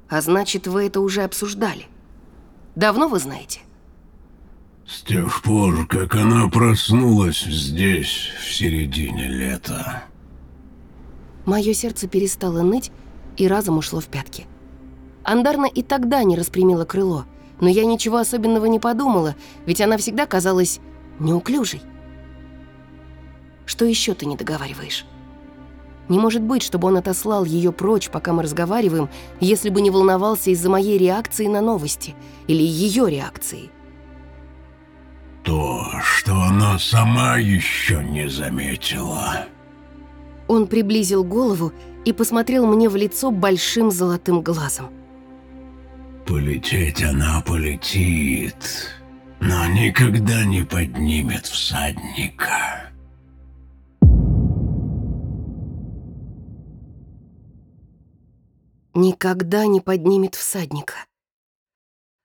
«А значит, вы это уже обсуждали? Давно вы знаете?» С тех пор, как она проснулась здесь, в середине лета. Мое сердце перестало ныть и разом ушло в пятки. Андарна и тогда не распрямила крыло, но я ничего особенного не подумала, ведь она всегда казалась неуклюжей. Что еще ты не договариваешь? Не может быть, чтобы он отослал ее прочь, пока мы разговариваем, если бы не волновался из-за моей реакции на новости или ее реакции. То, что она сама еще не заметила. Он приблизил голову и посмотрел мне в лицо большим золотым глазом. Полететь она полетит, но никогда не поднимет всадника. Никогда не поднимет всадника.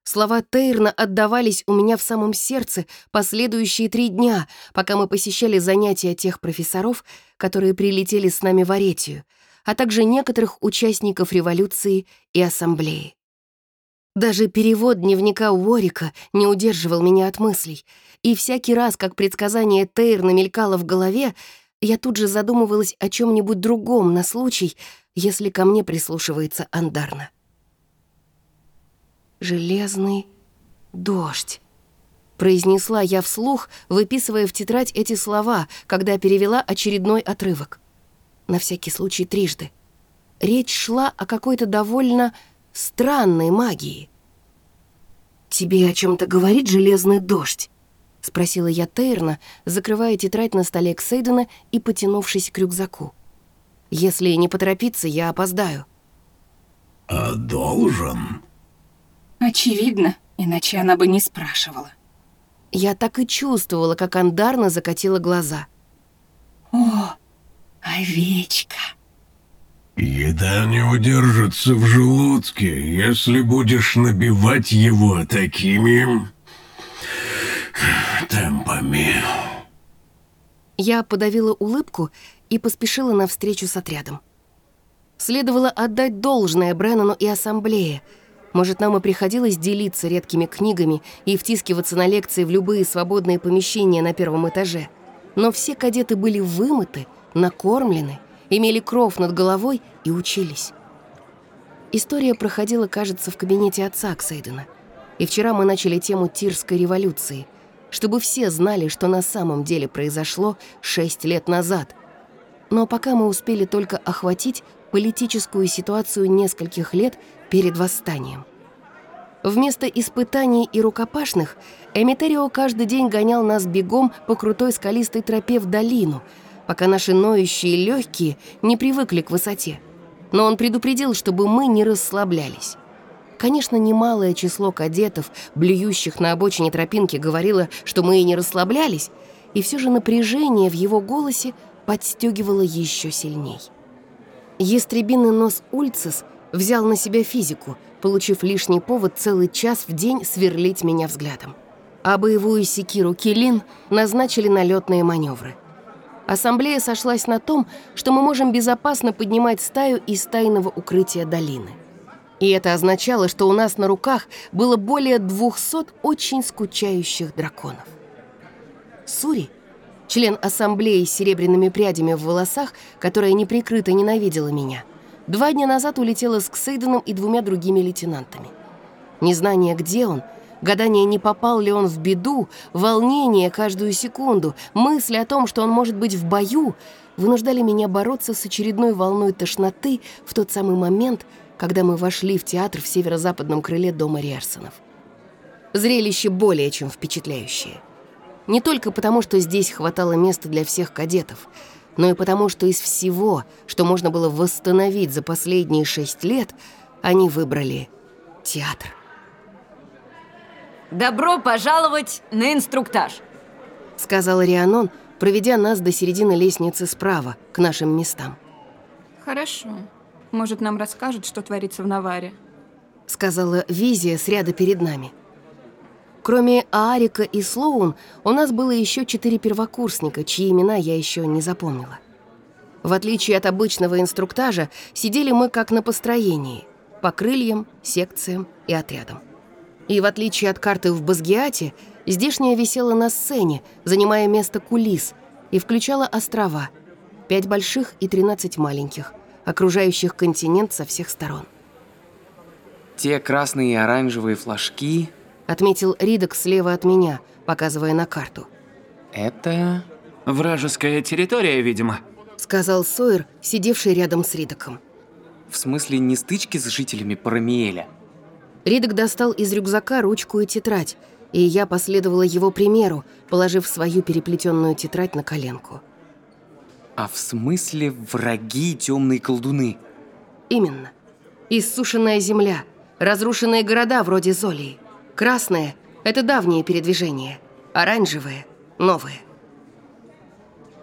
Слова Тейрна отдавались у меня в самом сердце последующие три дня, пока мы посещали занятия тех профессоров, которые прилетели с нами в Аретию, а также некоторых участников революции и ассамблеи. Даже перевод дневника Уорика не удерживал меня от мыслей, и всякий раз, как предсказание Тейр намелькало в голове, я тут же задумывалась о чем нибудь другом на случай, если ко мне прислушивается Андарна. «Железный дождь», — произнесла я вслух, выписывая в тетрадь эти слова, когда перевела очередной отрывок. На всякий случай трижды. Речь шла о какой-то довольно странной магии. «Тебе о чем то говорит железный дождь?» — спросила я Тейрна, закрывая тетрадь на столе Ксейдена и потянувшись к рюкзаку. «Если не поторопиться, я опоздаю». «А должен?» Очевидно, иначе она бы не спрашивала. Я так и чувствовала, как Андарна закатила глаза. «О, овечка!» «Еда не удержится в желудке, если будешь набивать его такими... темпами». Я подавила улыбку и поспешила навстречу с отрядом. Следовало отдать должное Бреннану и ассамблее — может, нам и приходилось делиться редкими книгами и втискиваться на лекции в любые свободные помещения на первом этаже. Но все кадеты были вымыты, накормлены, имели кров над головой и учились. История проходила, кажется, в кабинете отца Ксейдена. И вчера мы начали тему Тирской революции, чтобы все знали, что на самом деле произошло шесть лет назад. Но пока мы успели только охватить политическую ситуацию нескольких лет перед восстанием. Вместо испытаний и рукопашных Эмитерио каждый день гонял нас бегом по крутой скалистой тропе в долину, пока наши ноющие легкие не привыкли к высоте. Но он предупредил, чтобы мы не расслаблялись. Конечно, немалое число кадетов, блюющих на обочине тропинки, говорило, что мы и не расслаблялись, и все же напряжение в его голосе подстегивало еще сильней. Ястребиный нос Ульцис взял на себя физику, получив лишний повод целый час в день сверлить меня взглядом. А боевую секиру Килин назначили на летные маневры. Ассамблея сошлась на том, что мы можем безопасно поднимать стаю из тайного укрытия долины. И это означало, что у нас на руках было более 200 очень скучающих драконов. Сури член ассамблеи с серебряными прядями в волосах, которая неприкрыто ненавидела меня, два дня назад улетела с Ксейденом и двумя другими лейтенантами. Незнание, где он, гадание, не попал ли он в беду, волнение каждую секунду, мысли о том, что он может быть в бою, вынуждали меня бороться с очередной волной тошноты в тот самый момент, когда мы вошли в театр в северо-западном крыле дома Риарсонов. Зрелище более чем впечатляющее. Не только потому, что здесь хватало места для всех кадетов, но и потому, что из всего, что можно было восстановить за последние шесть лет, они выбрали театр. «Добро пожаловать на инструктаж!» Сказал Рианон, проведя нас до середины лестницы справа, к нашим местам. «Хорошо. Может, нам расскажут, что творится в Наваре?» Сказала Визия с ряда перед нами. Кроме Аарика и Слоун, у нас было еще четыре первокурсника, чьи имена я еще не запомнила. В отличие от обычного инструктажа, сидели мы как на построении, по крыльям, секциям и отрядам. И в отличие от карты в Базгиате, здешняя висела на сцене, занимая место кулис, и включала острова, пять больших и тринадцать маленьких, окружающих континент со всех сторон. Те красные и оранжевые флажки отметил Ридок слева от меня, показывая на карту. «Это...» «Вражеская территория, видимо», — сказал Сойер, сидевший рядом с Ридоком. «В смысле не стычки с жителями Парамиэля?» Ридок достал из рюкзака ручку и тетрадь, и я последовала его примеру, положив свою переплетенную тетрадь на коленку. «А в смысле враги темные колдуны?» «Именно. Иссушенная земля, разрушенные города вроде Золии. Красное – это давнее передвижение, оранжевое – новое.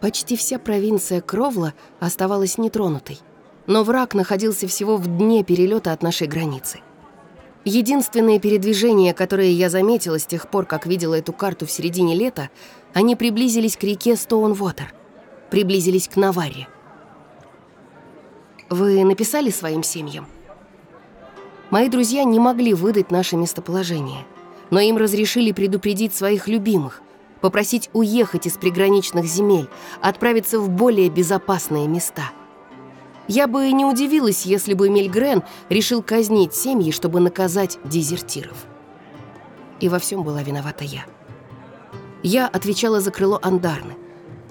Почти вся провинция Кровла оставалась нетронутой, но враг находился всего в дне перелета от нашей границы. Единственные передвижения, которые я заметила с тех пор, как видела эту карту в середине лета, они приблизились к реке Стоунвотер, приблизились к Наварре. Вы написали своим семьям? Мои друзья не могли выдать наше местоположение, но им разрешили предупредить своих любимых, попросить уехать из приграничных земель, отправиться в более безопасные места. Я бы не удивилась, если бы Мельгрен решил казнить семьи, чтобы наказать дезертиров. И во всем была виновата я. Я отвечала за крыло Андарны,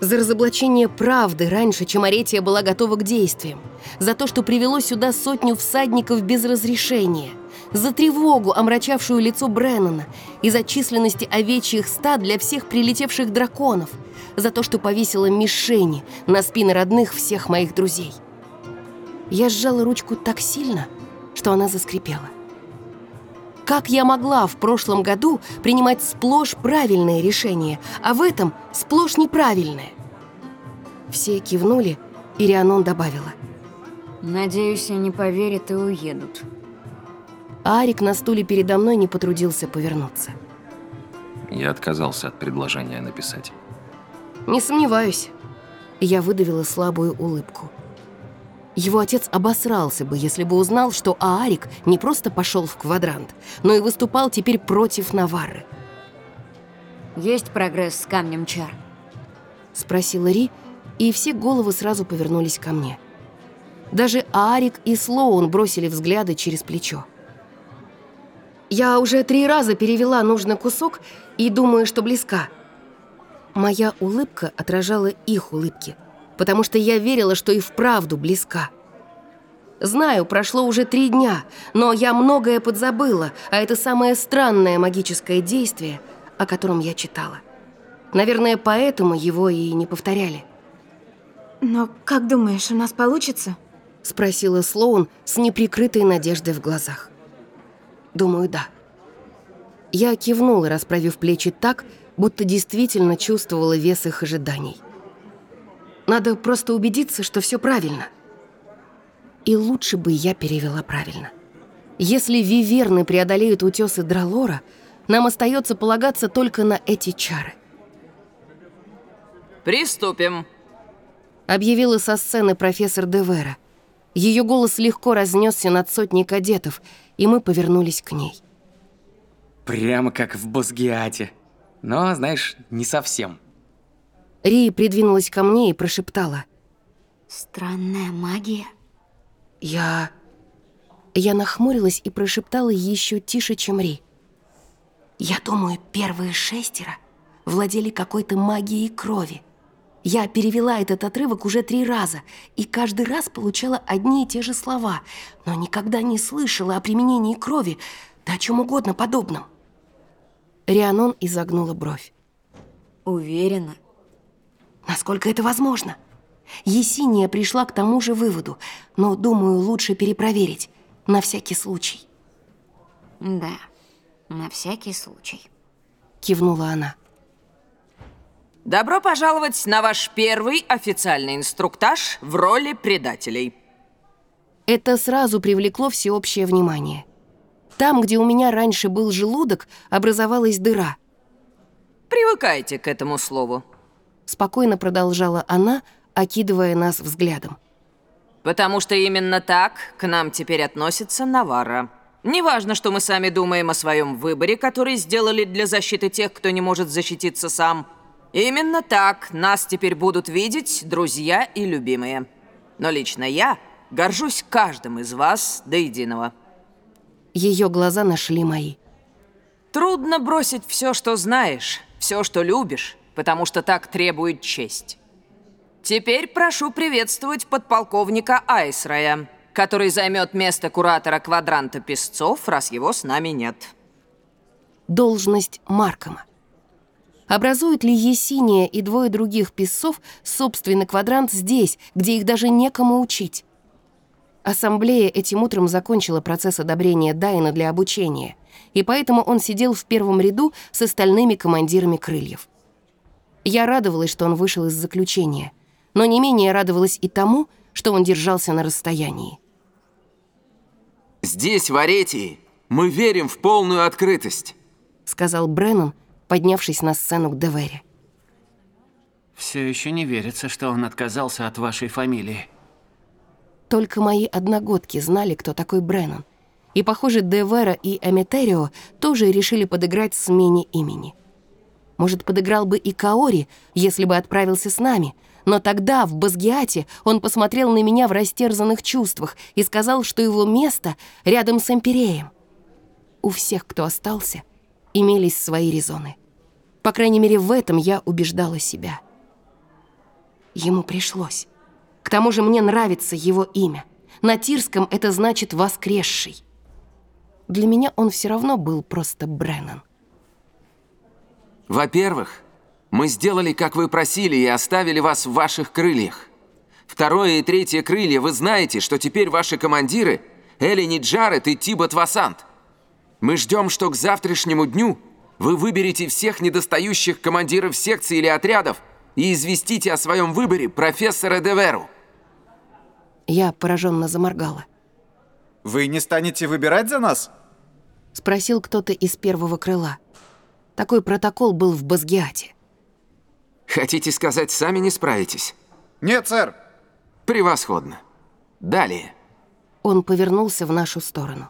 за разоблачение правды раньше, чем Аретия была готова к действиям, за то, что привело сюда сотню всадников без разрешения, за тревогу, омрачавшую лицо Бреннана, и за численности овечьих стад для всех прилетевших драконов, за то, что повесила мишени на спины родных всех моих друзей. Я сжала ручку так сильно, что она заскрипела. Как я могла в прошлом году принимать сплошь правильные решения, а в этом сплошь неправильные? Все кивнули, и Рианон добавила. Надеюсь, они поверят и уедут. Арик на стуле передо мной не потрудился повернуться. Я отказался от предложения написать. Не сомневаюсь. Я выдавила слабую улыбку. Его отец обосрался бы, если бы узнал, что Аарик не просто пошел в квадрант, но и выступал теперь против Наварры. «Есть прогресс с камнем чар?» Спросила Ри, и все головы сразу повернулись ко мне. Даже Аарик и Слоун бросили взгляды через плечо. Я уже три раза перевела нужный кусок и думаю, что близка. Моя улыбка отражала их улыбки – потому что я верила, что и вправду близка. Знаю, прошло уже три дня, но я многое подзабыла, а это самое странное магическое действие, о котором я читала. Наверное, поэтому его и не повторяли. «Но как думаешь, у нас получится?» Спросила Слоун с неприкрытой надеждой в глазах. «Думаю, да». Я кивнула, расправив плечи так, будто действительно чувствовала вес их ожиданий. Надо просто убедиться, что все правильно. И лучше бы я перевела правильно. Если виверны преодолеют утесы Дралора, нам остается полагаться только на эти чары. «Приступим», — объявила со сцены профессор Девера. Ее голос легко разнесся над сотней кадетов, и мы повернулись к ней. Прямо как в Босгиате. Но, знаешь, не совсем. Ри придвинулась ко мне и прошептала. «Странная магия». «Я...» Я нахмурилась и прошептала еще тише, чем Ри. «Я думаю, первые шестеро владели какой-то магией крови. Я перевела этот отрывок уже три раза, и каждый раз получала одни и те же слова, но никогда не слышала о применении крови, да о чем угодно подобном». Рианон изогнула бровь. «Уверена, Насколько это возможно? Есения пришла к тому же выводу, но, думаю, лучше перепроверить, на всякий случай. Да, на всякий случай. Кивнула она. Добро пожаловать на ваш первый официальный инструктаж в роли предателей. Это сразу привлекло всеобщее внимание. Там, где у меня раньше был желудок, образовалась дыра. Привыкайте к этому слову. Спокойно продолжала она, окидывая нас взглядом. «Потому что именно так к нам теперь относится Навара. Неважно, что мы сами думаем о своем выборе, который сделали для защиты тех, кто не может защититься сам. Именно так нас теперь будут видеть друзья и любимые. Но лично я горжусь каждым из вас до единого». Ее глаза нашли мои. Трудно бросить все, что знаешь, все, что любишь, потому что так требует честь. Теперь прошу приветствовать подполковника Айсрая, который займет место куратора квадранта песцов, раз его с нами нет. Должность Маркома. Образуют ли Есиния и двое других песцов собственный квадрант здесь, где их даже некому учить? Ассамблея этим утром закончила процесс одобрения Дайна для обучения, и поэтому он сидел в первом ряду с остальными командирами крыльев. Я радовалась, что он вышел из заключения, но не менее радовалась и тому, что он держался на расстоянии. «Здесь, в Аретии, мы верим в полную открытость», сказал Бреннан, поднявшись на сцену к Девере. Все еще не верится, что он отказался от вашей фамилии. Только мои одногодки знали, кто такой Бреннан, И, похоже, Девера и Эмитерио тоже решили подыграть смене имени. Может, подыграл бы и Каори, если бы отправился с нами, но тогда, в Базгиате, он посмотрел на меня в растерзанных чувствах и сказал, что его место рядом с Эмпиреем. У всех, кто остался, имелись свои резоны. По крайней мере, в этом я убеждала себя. Ему пришлось. К тому же мне нравится его имя. На тирском это значит «воскресший». Для меня он все равно был просто Бреннан. Во-первых, мы сделали, как вы просили, и оставили вас в ваших крыльях. Второе и третье крылья, вы знаете, что теперь ваши командиры Элини Джаред и Тибот Васант. Мы ждем, что к завтрашнему дню вы выберете всех недостающих командиров секций или отрядов и известите о своем выборе профессора Деверу. Я пораженно заморгала. Вы не станете выбирать за нас? Спросил кто-то из первого крыла. Такой протокол был в Базгиате. Хотите сказать, сами не справитесь? Нет, сэр. Превосходно. Далее. Он повернулся в нашу сторону.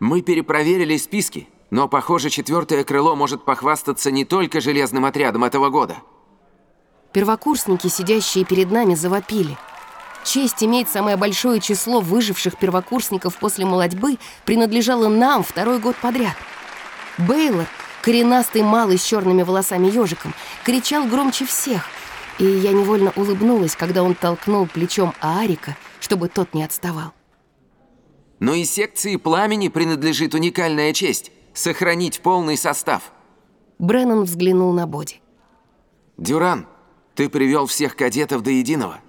Мы перепроверили списки, но, похоже, четвертое крыло может похвастаться не только железным отрядом этого года. Первокурсники, сидящие перед нами, завопили. Честь иметь самое большое число выживших первокурсников после молодьбы принадлежала нам второй год подряд. Бейлор, коренастый малый с черными волосами ежиком, кричал громче всех, и я невольно улыбнулась, когда он толкнул плечом Аарика, чтобы тот не отставал. Но и секции пламени принадлежит уникальная честь – сохранить полный состав. Бреннан взглянул на Боди. Дюран, ты привел всех кадетов до единого.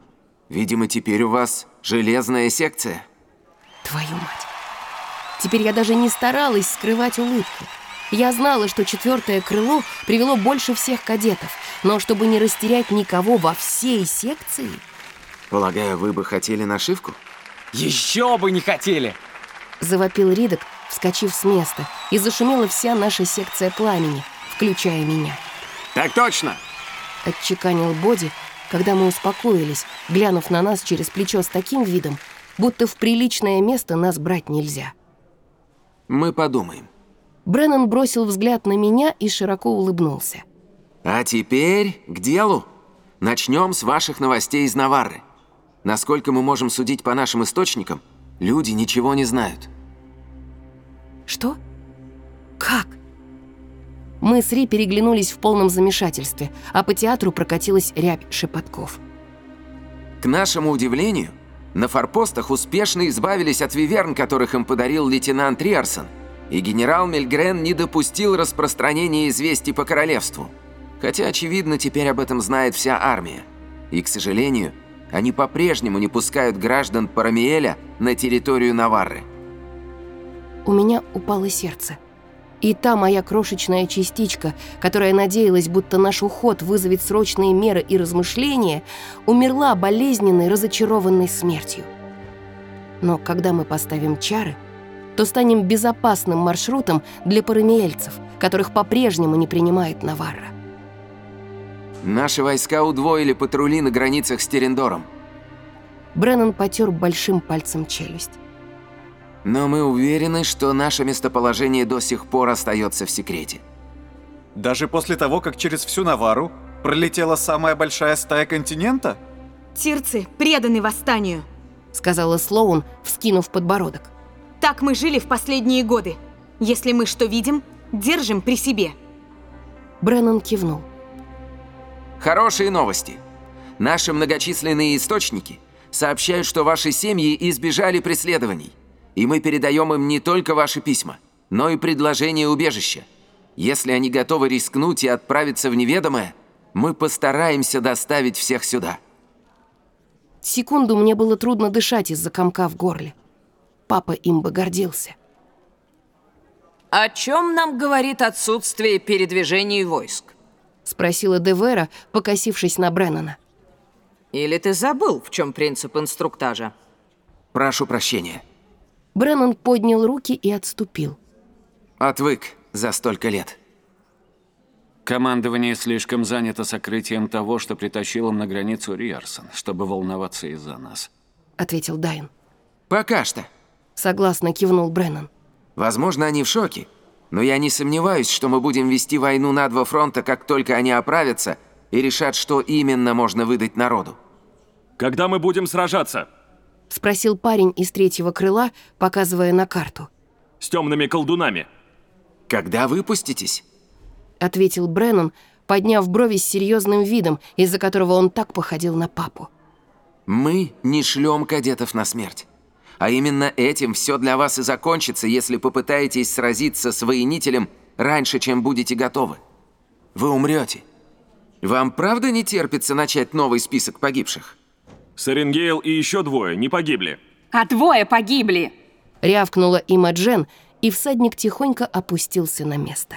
Видимо, теперь у вас железная секция. Твою мать. Теперь я даже не старалась скрывать улыбку. Я знала, что четвертое крыло привело больше всех кадетов, но чтобы не растерять никого во всей секции... Полагаю, вы бы хотели нашивку? Еще бы не хотели! Завопил Ридок, вскочив с места, и зашумела вся наша секция пламени, включая меня. Так точно! Отчеканил Боди, когда мы успокоились, глянув на нас через плечо с таким видом, будто в приличное место нас брать нельзя. Мы подумаем. Бреннан бросил взгляд на меня и широко улыбнулся. А теперь к делу. Начнем с ваших новостей из Наварры. Насколько мы можем судить по нашим источникам, люди ничего не знают. Что? Как? Мы с Ри переглянулись в полном замешательстве, а по театру прокатилась рябь шепотков. К нашему удивлению, на форпостах успешно избавились от виверн, которых им подарил лейтенант Риарсон, и генерал Мельгрен не допустил распространения известий по королевству. Хотя, очевидно, теперь об этом знает вся армия. И, к сожалению, они по-прежнему не пускают граждан Парамиэля на территорию Наварры. У меня упало сердце. И та моя крошечная частичка, которая надеялась, будто наш уход вызовет срочные меры и размышления, умерла болезненной, разочарованной смертью. Но когда мы поставим чары, то станем безопасным маршрутом для парамиэльцев, которых по-прежнему не принимает Наварра. Наши войска удвоили патрули на границах с Терендором. Бреннан потер большим пальцем челюсть. Но мы уверены, что наше местоположение до сих пор остается в секрете. Даже после того, как через всю Навару пролетела самая большая стая континента? Тирцы преданы восстанию, сказала Слоун, вскинув подбородок. Так мы жили в последние годы. Если мы что видим, держим при себе. Бреннан кивнул. Хорошие новости. Наши многочисленные источники сообщают, что ваши семьи избежали преследований. И мы передаем им не только ваши письма, но и предложение убежища. Если они готовы рискнуть и отправиться в неведомое, мы постараемся доставить всех сюда. Секунду мне было трудно дышать из-за комка в горле. Папа им бы гордился. О чем нам говорит отсутствие передвижений войск? Спросила Девера, покосившись на Бреннана. Или ты забыл, в чем принцип инструктажа? Прошу прощения. Бреннан поднял руки и отступил. Отвык за столько лет. Командование слишком занято сокрытием того, что притащило на границу Риарсон, чтобы волноваться из-за нас. Ответил Дайн. Пока что. Согласно кивнул Бреннан. Возможно, они в шоке, но я не сомневаюсь, что мы будем вести войну на два фронта, как только они оправятся и решат, что именно можно выдать народу. Когда мы будем сражаться? Спросил парень из третьего крыла, показывая на карту. С темными колдунами. Когда выпуститесь? Ответил Бреннан, подняв брови с серьезным видом, из-за которого он так походил на папу. Мы не шлем кадетов на смерть. А именно этим все для вас и закончится, если попытаетесь сразиться с воинителем раньше, чем будете готовы. Вы умрете. Вам правда не терпится начать новый список погибших? Саренгейл и еще двое не погибли. А двое погибли. Рявкнула Имаджен, и всадник тихонько опустился на место.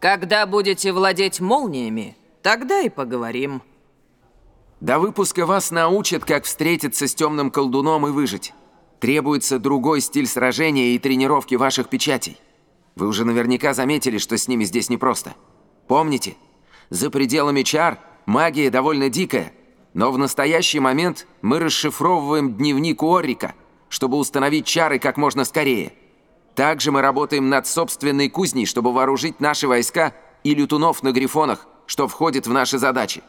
Когда будете владеть молниями, тогда и поговорим. До выпуска вас научат, как встретиться с темным колдуном и выжить. Требуется другой стиль сражения и тренировки ваших печатей. Вы уже наверняка заметили, что с ними здесь непросто. Помните, за пределами чар магия довольно дикая, но в настоящий момент мы расшифровываем дневник Уоррика, чтобы установить чары как можно скорее. Также мы работаем над собственной кузней, чтобы вооружить наши войска и лютунов на грифонах, что входит в наши задачи.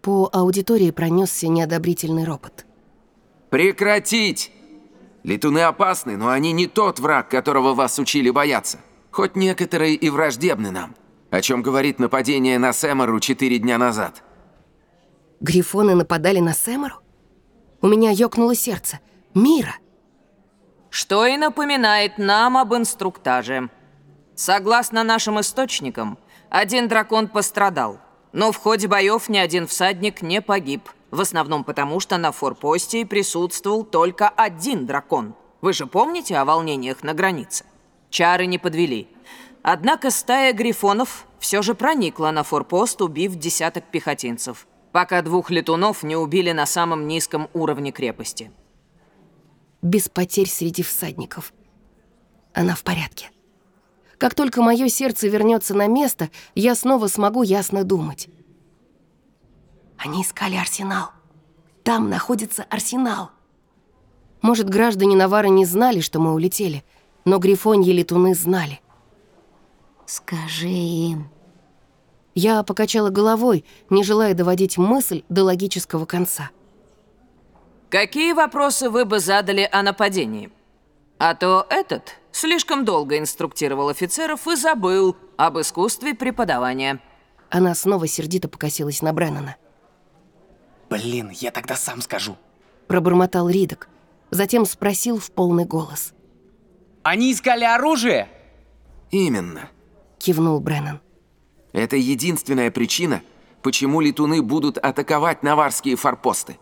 По аудитории пронесся неодобрительный ропот. Прекратить! Летуны опасны, но они не тот враг, которого вас учили бояться. Хоть некоторые и враждебны нам. О чем говорит нападение на Сэмору четыре дня назад. Грифоны нападали на Сэмору? У меня ёкнуло сердце. Мира! Что и напоминает нам об инструктаже. Согласно нашим источникам, один дракон пострадал, но в ходе боев ни один всадник не погиб. В основном потому, что на форпосте присутствовал только один дракон. Вы же помните о волнениях на границе? Чары не подвели. Однако стая грифонов все же проникла на форпост, убив десяток пехотинцев, пока двух летунов не убили на самом низком уровне крепости. Без потерь среди всадников. Она в порядке. Как только мое сердце вернется на место, я снова смогу ясно думать. Они искали арсенал. Там находится арсенал. Может, граждане Навара не знали, что мы улетели, но грифоньи летуны знали. Скажи им. Я покачала головой, не желая доводить мысль до логического конца. Какие вопросы вы бы задали о нападении? А то этот слишком долго инструктировал офицеров и забыл об искусстве преподавания. Она снова сердито покосилась на Бреннана. Блин, я тогда сам скажу. Пробормотал Ридок, затем спросил в полный голос. Они искали оружие? Именно. Кивнул Бреннан. Это единственная причина, почему летуны будут атаковать наварские форпосты.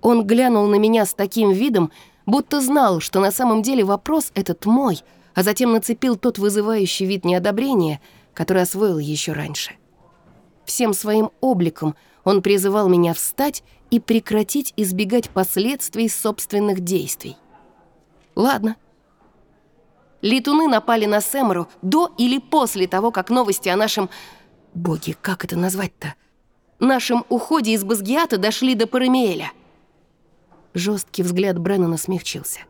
Он глянул на меня с таким видом, будто знал, что на самом деле вопрос этот мой, а затем нацепил тот вызывающий вид неодобрения, который освоил еще раньше. Всем своим обликом он призывал меня встать и прекратить избегать последствий собственных действий. Ладно. Летуны напали на Сэмору до или после того, как новости о нашем... Боги, как это назвать-то? Нашем уходе из Базгиата дошли до Парамиэля. Жесткий взгляд Бреннана смягчился.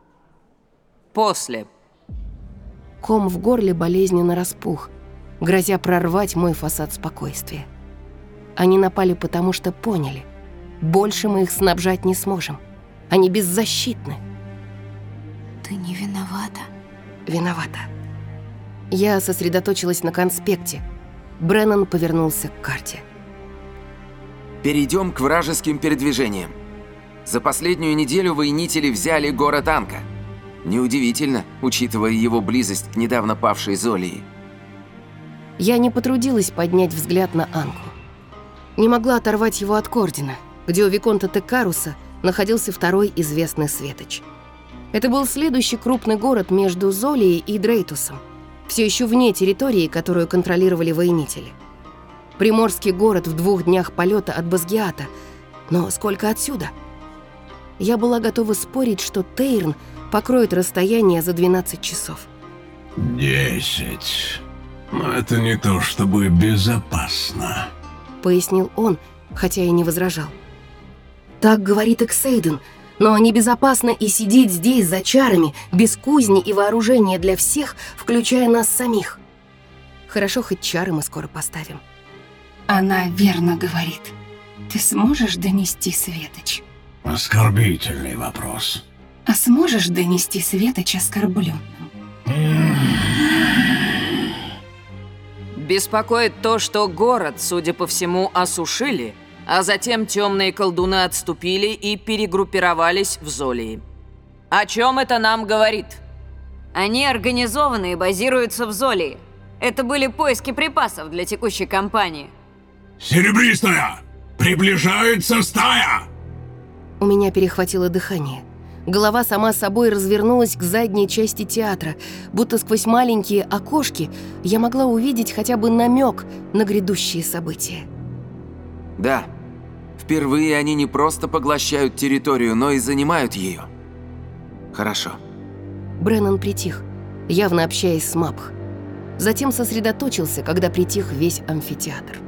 После. Ком в горле болезненно распух, грозя прорвать мой фасад спокойствия. Они напали потому, что поняли. Больше мы их снабжать не сможем. Они беззащитны. Ты не виновата. Виновата. Я сосредоточилась на конспекте. Бреннан повернулся к карте. Перейдем к вражеским передвижениям. За последнюю неделю воинители взяли город Анка. Неудивительно, учитывая его близость к недавно павшей Золии. Я не потрудилась поднять взгляд на Анку. Не могла оторвать его от Кордина, где у Виконта Текаруса находился второй известный светоч. Это был следующий крупный город между Золией и Дрейтусом, все еще вне территории, которую контролировали воинители. Приморский город в двух днях полета от Базгиата, но сколько отсюда? Я была готова спорить, что Тейрн покроет расстояние за 12 часов. Десять. Но это не то чтобы безопасно. Пояснил он, хотя и не возражал. Так говорит Эксейден, Но небезопасно и сидеть здесь за чарами, без кузни и вооружения для всех, включая нас самих. Хорошо, хоть чары мы скоро поставим. Она верно говорит. Ты сможешь донести Светоч? Оскорбительный вопрос. А сможешь донести Светоч оскорбленным? Беспокоит то, что город, судя по всему, осушили, а затем темные колдуны отступили и перегруппировались в Золии. О чем это нам говорит? Они организованы и базируются в Золии. Это были поиски припасов для текущей кампании. Серебристая! Приближается стая! У меня перехватило дыхание. Голова сама собой развернулась к задней части театра, будто сквозь маленькие окошки я могла увидеть хотя бы намек на грядущие события. Да, впервые они не просто поглощают территорию, но и занимают ее. Хорошо. Бреннан притих, явно общаясь с Мапх. Затем сосредоточился, когда притих весь амфитеатр.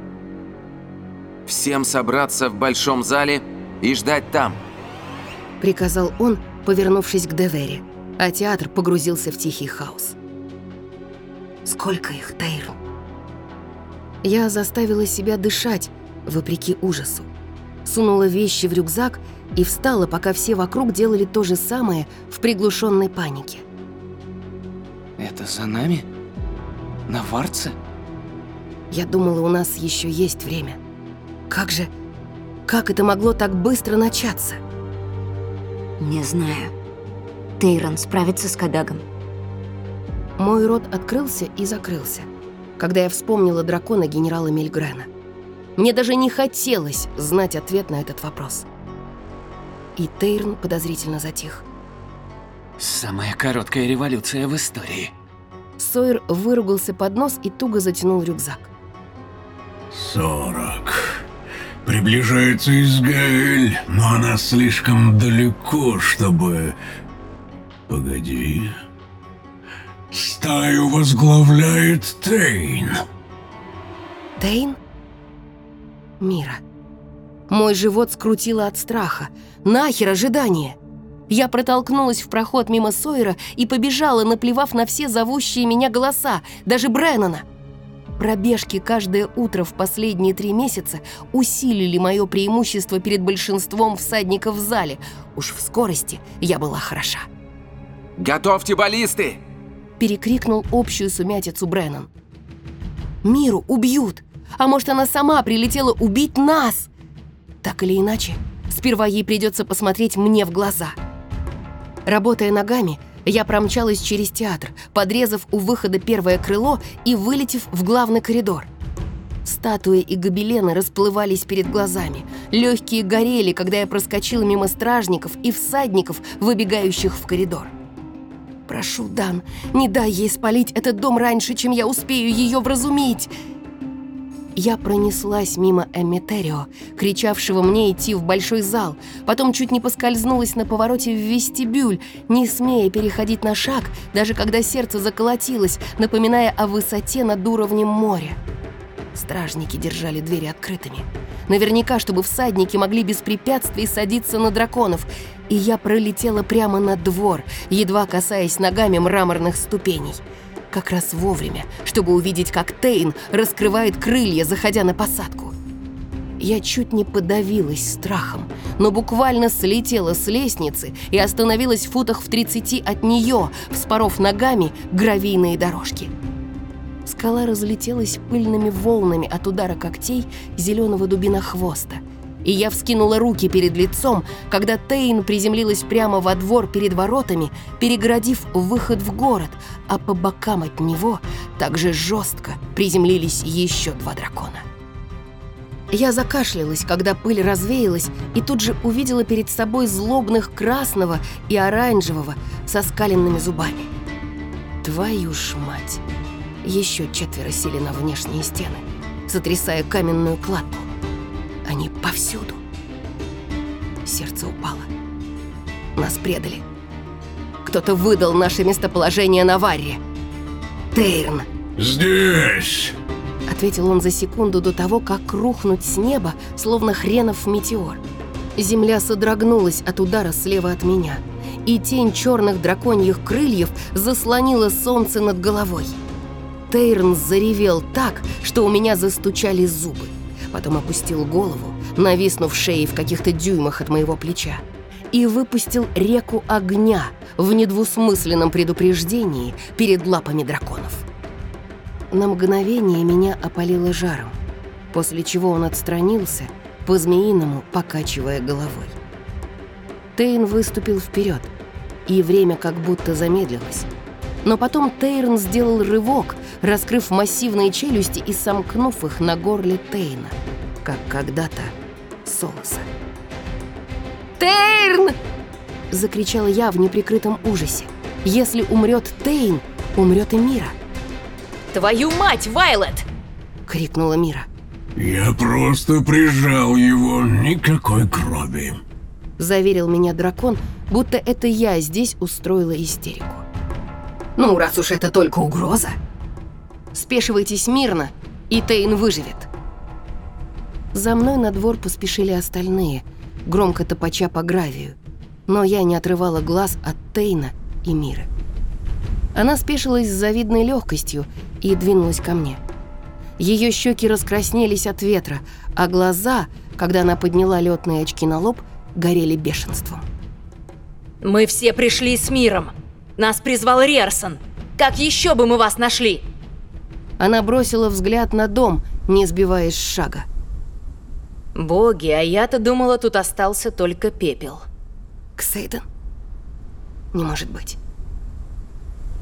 Всем собраться в большом зале и ждать там. Приказал он, повернувшись к Девере, а театр погрузился в тихий хаос. Сколько их, Тейр? Я заставила себя дышать, вопреки ужасу. Сунула вещи в рюкзак и встала, пока все вокруг делали то же самое в приглушенной панике. Это за нами? На Варце? Я думала, у нас еще есть время. Как же... Как это могло так быстро начаться? Не знаю. Тейрон справится с Кадагом. Мой рот открылся и закрылся, когда я вспомнила дракона генерала Мельгрена. Мне даже не хотелось знать ответ на этот вопрос. И Тейрн подозрительно затих. Самая короткая революция в истории. Сойер выругался под нос и туго затянул рюкзак. Сорок. Приближается Изгаэль, но она слишком далеко, чтобы... Погоди. Стаю возглавляет Тейн. Тейн? Мира. Мой живот скрутило от страха. Нахер ожидание! Я протолкнулась в проход мимо Сойера и побежала, наплевав на все зовущие меня голоса, даже Бреннана. Пробежки каждое утро в последние три месяца усилили мое преимущество перед большинством всадников в зале. Уж в скорости я была хороша. «Готовьте баллисты!» Перекрикнул общую сумятицу Бреннан. «Миру убьют! А может, она сама прилетела убить нас?» Так или иначе, сперва ей придется посмотреть мне в глаза. Работая ногами, я промчалась через театр, подрезав у выхода первое крыло и вылетев в главный коридор. Статуи и гобелены расплывались перед глазами. Легкие горели, когда я проскочила мимо стражников и всадников, выбегающих в коридор. «Прошу, Дан, не дай ей спалить этот дом раньше, чем я успею ее вразумить!» Я пронеслась мимо Эмитерио, кричавшего мне идти в большой зал, потом чуть не поскользнулась на повороте в вестибюль, не смея переходить на шаг, даже когда сердце заколотилось, напоминая о высоте над уровнем моря. Стражники держали двери открытыми. Наверняка, чтобы всадники могли без препятствий садиться на драконов, и я пролетела прямо на двор, едва касаясь ногами мраморных ступеней как раз вовремя, чтобы увидеть, как Тейн раскрывает крылья, заходя на посадку. Я чуть не подавилась страхом, но буквально слетела с лестницы и остановилась в футах в 30 от нее, вспоров ногами гравийные дорожки. Скала разлетелась пыльными волнами от удара когтей зеленого дубина хвоста – и я вскинула руки перед лицом, когда Тейн приземлилась прямо во двор перед воротами, перегородив выход в город, а по бокам от него также жестко приземлились еще два дракона. Я закашлялась, когда пыль развеялась, и тут же увидела перед собой злобных красного и оранжевого со скаленными зубами. Твою ж мать! Еще четверо сели на внешние стены, сотрясая каменную кладку. Они повсюду. Сердце упало. Нас предали. Кто-то выдал наше местоположение на Варре. Тейрн. «Здесь!» Ответил он за секунду до того, как рухнуть с неба, словно хренов метеор. Земля содрогнулась от удара слева от меня, и тень черных драконьих крыльев заслонила солнце над головой. Тейрн заревел так, что у меня застучали зубы. Потом опустил голову, нависнув шеей в каких-то дюймах от моего плеча, и выпустил реку огня в недвусмысленном предупреждении перед лапами драконов. На мгновение меня опалило жаром, после чего он отстранился, по-змеиному покачивая головой. Тейн выступил вперед, и время как будто замедлилось. Но потом Тейрн сделал рывок, раскрыв массивные челюсти и сомкнув их на горле Тейна, как когда-то Солоса. «Тейрн!» — закричала я в неприкрытом ужасе. «Если умрет Тейн, умрет и Мира». «Твою мать, Вайлет!» — крикнула Мира. «Я просто прижал его, никакой крови», — заверил меня дракон, будто это я здесь устроила истерику. «Ну, раз уж это только угроза, спешивайтесь мирно, и Тейн выживет». За мной на двор поспешили остальные, громко топача по гравию, но я не отрывала глаз от Тейна и Миры. Она спешилась с завидной легкостью и двинулась ко мне. Ее щеки раскраснелись от ветра, а глаза, когда она подняла летные очки на лоб, горели бешенством. «Мы все пришли с миром. Нас призвал Рерсон. Как еще бы мы вас нашли?» Она бросила взгляд на дом, не сбиваясь с шага. «Боги, а я-то думала, тут остался только пепел». «Ксейден? Не может быть».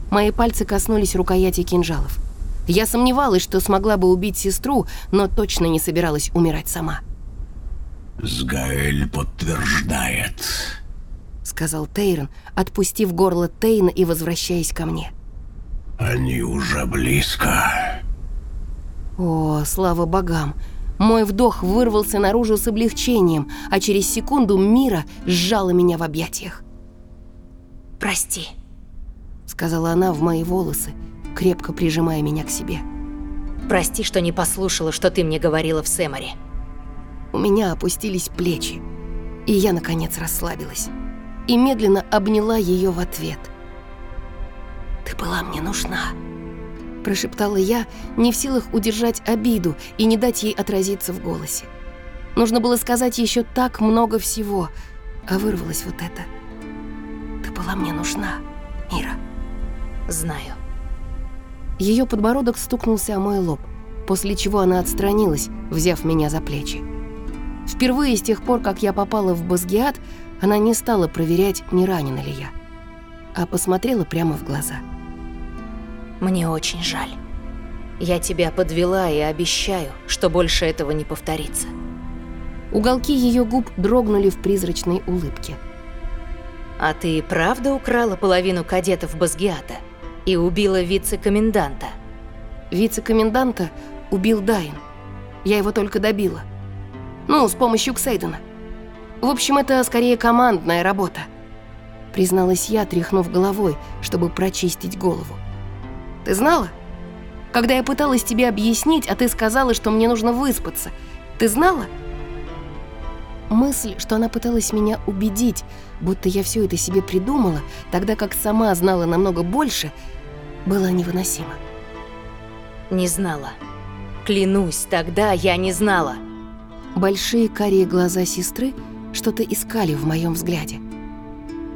Мои пальцы коснулись рукояти кинжалов. Я сомневалась, что смогла бы убить сестру, но точно не собиралась умирать сама. «Сгаэль подтверждает», — сказал Тейрон, отпустив горло Тейна и возвращаясь ко мне. «Они уже близко». О, слава богам! Мой вдох вырвался наружу с облегчением, а через секунду Мира сжала меня в объятиях. «Прости», — сказала она в мои волосы, крепко прижимая меня к себе. «Прости, что не послушала, что ты мне говорила в Сэморе». У меня опустились плечи, и я, наконец, расслабилась. И медленно обняла ее в ответ. «Ты была мне нужна», – прошептала я, не в силах удержать обиду и не дать ей отразиться в голосе. Нужно было сказать еще так много всего, а вырвалось вот это. «Ты была мне нужна, Мира». «Знаю». Ее подбородок стукнулся о мой лоб, после чего она отстранилась, взяв меня за плечи. Впервые с тех пор, как я попала в Базгиат, она не стала проверять, не ранена ли я, а посмотрела прямо в глаза. «Мне очень жаль. Я тебя подвела и обещаю, что больше этого не повторится». Уголки ее губ дрогнули в призрачной улыбке. «А ты правда украла половину кадетов Базгиата?» и убила вице-коменданта. Вице-коменданта убил Дайн. Я его только добила. Ну, с помощью Ксейдена. В общем, это скорее командная работа. Призналась я, тряхнув головой, чтобы прочистить голову. Ты знала? Когда я пыталась тебе объяснить, а ты сказала, что мне нужно выспаться. Ты знала? Мысль, что она пыталась меня убедить, будто я все это себе придумала, тогда как сама знала намного больше, была невыносима. Не знала. Клянусь, тогда я не знала. Большие карие глаза сестры что-то искали в моем взгляде.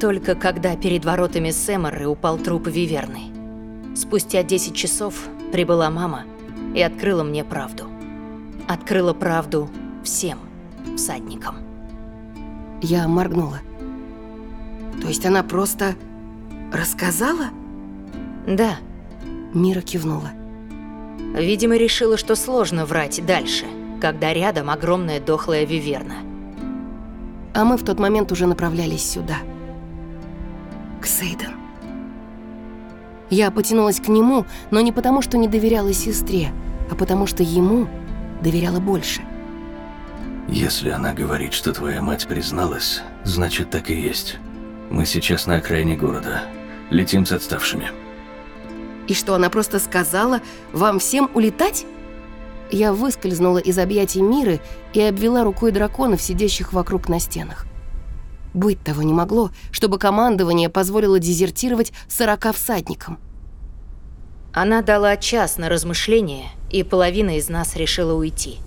Только когда перед воротами Сэморы упал труп Виверны. Спустя 10 часов прибыла мама и открыла мне правду. Открыла правду всем всадникам. Я моргнула. То есть она просто рассказала? Да. Мира кивнула. Видимо, решила, что сложно врать дальше, когда рядом огромная дохлая виверна. А мы в тот момент уже направлялись сюда. К Сейден. Я потянулась к нему, но не потому, что не доверяла сестре, а потому что ему доверяла больше. Если она говорит, что твоя мать призналась, значит так и есть. Мы сейчас на окраине города. Летим с отставшими. И что, она просто сказала вам всем улетать? Я выскользнула из объятий Миры и обвела рукой драконов, сидящих вокруг на стенах. Быть того не могло, чтобы командование позволило дезертировать сорока всадникам. Она дала час на размышление, и половина из нас решила уйти.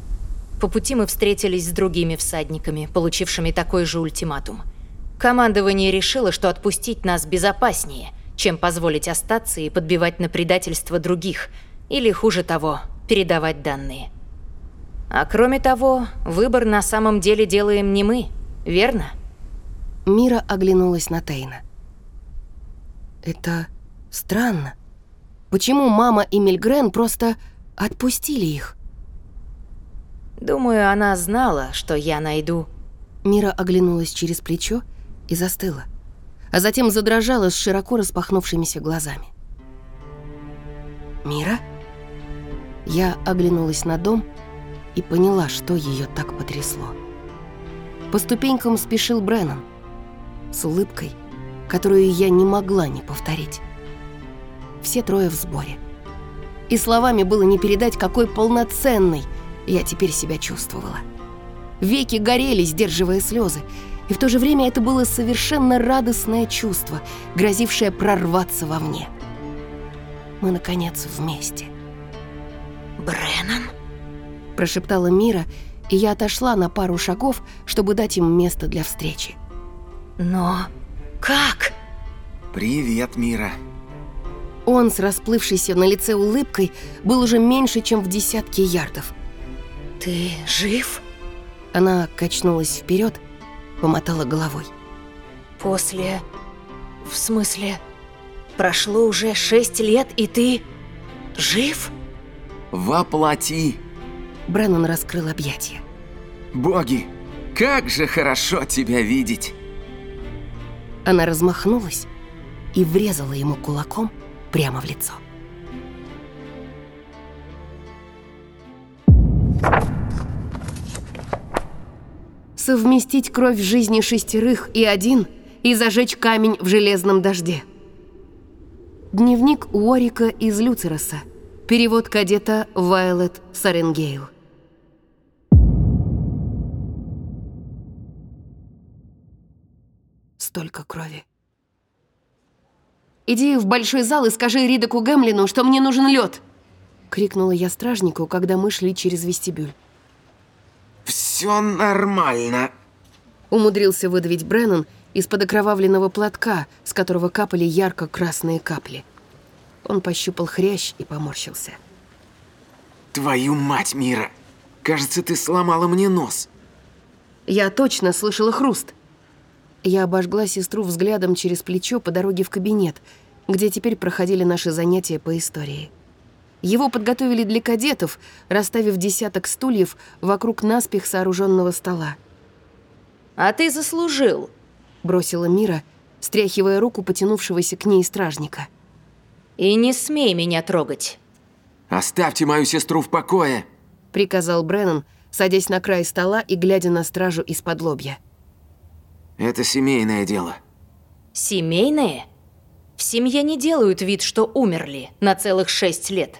По пути мы встретились с другими всадниками, получившими такой же ультиматум. Командование решило, что отпустить нас безопаснее, чем позволить остаться и подбивать на предательство других, или, хуже того, передавать данные. А кроме того, выбор на самом деле делаем не мы, верно? Мира оглянулась на Тейна. Это странно. Почему мама и Мильгрен просто отпустили их? Думаю, она знала, что я найду. Мира оглянулась через плечо и застыла, а затем задрожала с широко распахнувшимися глазами. «Мира?» Я оглянулась на дом и поняла, что ее так потрясло. По ступенькам спешил Бреннан с улыбкой, которую я не могла не повторить. Все трое в сборе. И словами было не передать, какой полноценной я теперь себя чувствовала. Веки горели, сдерживая слезы, и в то же время это было совершенно радостное чувство, грозившее прорваться вовне. Мы, наконец, вместе. «Бреннан?» – прошептала Мира, и я отошла на пару шагов, чтобы дать им место для встречи. «Но как?» «Привет, Мира». Он с расплывшейся на лице улыбкой был уже меньше, чем в десятке ярдов. «Ты жив?» Она качнулась вперед, помотала головой. «После... в смысле... прошло уже шесть лет, и ты... жив?» «Воплоти!» Бреннан раскрыл объятия. «Боги, как же хорошо тебя видеть!» Она размахнулась и врезала ему кулаком прямо в лицо. Совместить кровь в жизни шестерых и один и зажечь камень в железном дожде. Дневник Уорика из Люцероса. Перевод кадета Вайлет Саренгейл. Столько крови. «Иди в большой зал и скажи Ридаку Гемлину, что мне нужен лед!» Крикнула я стражнику, когда мы шли через вестибюль. «Все нормально!» Умудрился выдавить Бреннан из-под окровавленного платка, с которого капали ярко-красные капли. Он пощупал хрящ и поморщился. «Твою мать, Мира! Кажется, ты сломала мне нос!» Я точно слышала хруст. Я обожгла сестру взглядом через плечо по дороге в кабинет, где теперь проходили наши занятия по истории. Его подготовили для кадетов, расставив десяток стульев вокруг наспех сооруженного стола. «А ты заслужил», — бросила Мира, стряхивая руку потянувшегося к ней стражника. «И не смей меня трогать». «Оставьте мою сестру в покое», — приказал Бреннан, садясь на край стола и глядя на стражу из-под лобья. «Это семейное дело». «Семейное? В семье не делают вид, что умерли на целых шесть лет».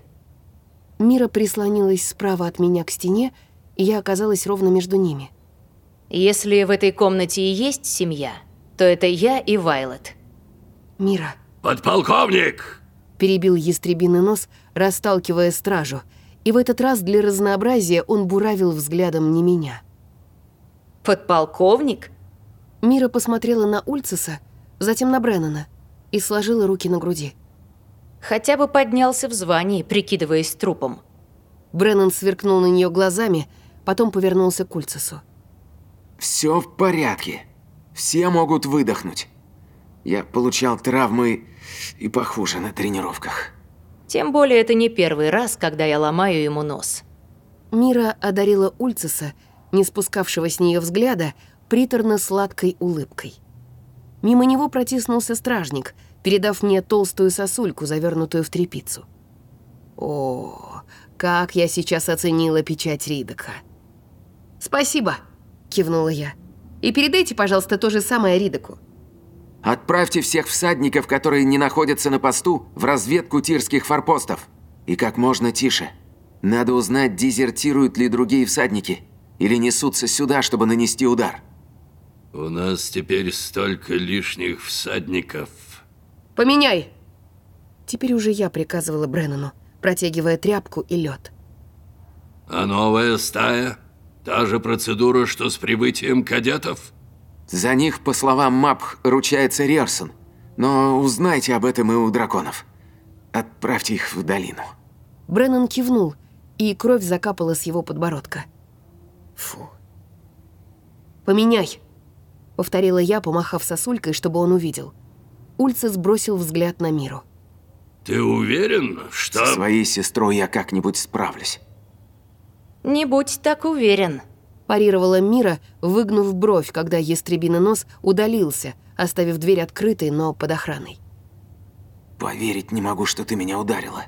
Мира прислонилась справа от меня к стене, и я оказалась ровно между ними. «Если в этой комнате и есть семья, то это я и Вайлет». «Мира». «Подполковник!» Перебил ястребиный нос, расталкивая стражу, и в этот раз для разнообразия он буравил взглядом не меня. «Подполковник?» Мира посмотрела на Ульциса, затем на Бреннана и сложила руки на груди. Хотя бы поднялся в звании, прикидываясь трупом. Бреннан сверкнул на нее глазами, потом повернулся к Ульцису. «Все в порядке. Все могут выдохнуть. Я получал травмы и похуже на тренировках». Тем более это не первый раз, когда я ломаю ему нос. Мира одарила Ульциса, не спускавшего с нее взгляда, приторно-сладкой улыбкой. Мимо него протиснулся стражник, передав мне толстую сосульку, завернутую в тряпицу. О, как я сейчас оценила печать Ридака. «Спасибо», — кивнула я. «И передайте, пожалуйста, то же самое Ридаку». Отправьте всех всадников, которые не находятся на посту, в разведку тирских форпостов. И как можно тише. Надо узнать, дезертируют ли другие всадники или несутся сюда, чтобы нанести удар. У нас теперь столько лишних всадников. Поменяй! Теперь уже я приказывала Бреннану, протягивая тряпку и лед. А новая стая? Та же процедура, что с прибытием кадетов? За них, по словам Мапх, ручается Рерсон. Но узнайте об этом и у драконов. Отправьте их в долину. Бреннан кивнул, и кровь закапала с его подбородка. Фу. «Поменяй!» — повторила я, помахав сосулькой, чтобы он увидел. Ульце сбросил взгляд на миру. Ты уверен, что... Со своей сестрой я как-нибудь справлюсь. «Не будь так уверен», – парировала Мира, выгнув бровь, когда ястребиный нос удалился, оставив дверь открытой, но под охраной. «Поверить не могу, что ты меня ударила.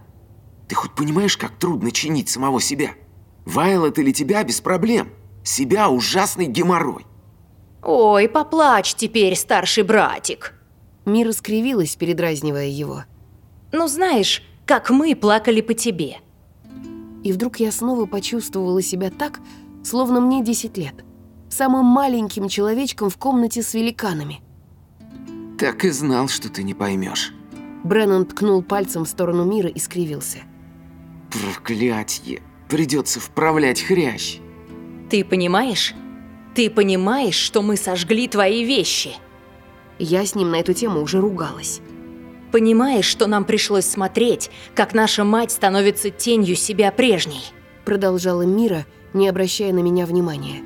Ты хоть понимаешь, как трудно чинить самого себя? Вайлот или тебя без проблем. Себя ужасный геморрой». «Ой, поплачь теперь, старший братик». Мира скривилась, передразнивая его. «Ну знаешь, как мы плакали по тебе». И вдруг я снова почувствовала себя так, словно мне 10 лет. Самым маленьким человечком в комнате с великанами. Так и знал, что ты не поймешь. Бреннан ткнул пальцем в сторону мира и скривился. Проклятье! Придется вправлять хрящ. Ты понимаешь? Ты понимаешь, что мы сожгли твои вещи? Я с ним на эту тему уже ругалась. Понимаешь, что нам пришлось смотреть, как наша мать становится тенью себя прежней?» Продолжала Мира, не обращая на меня внимания.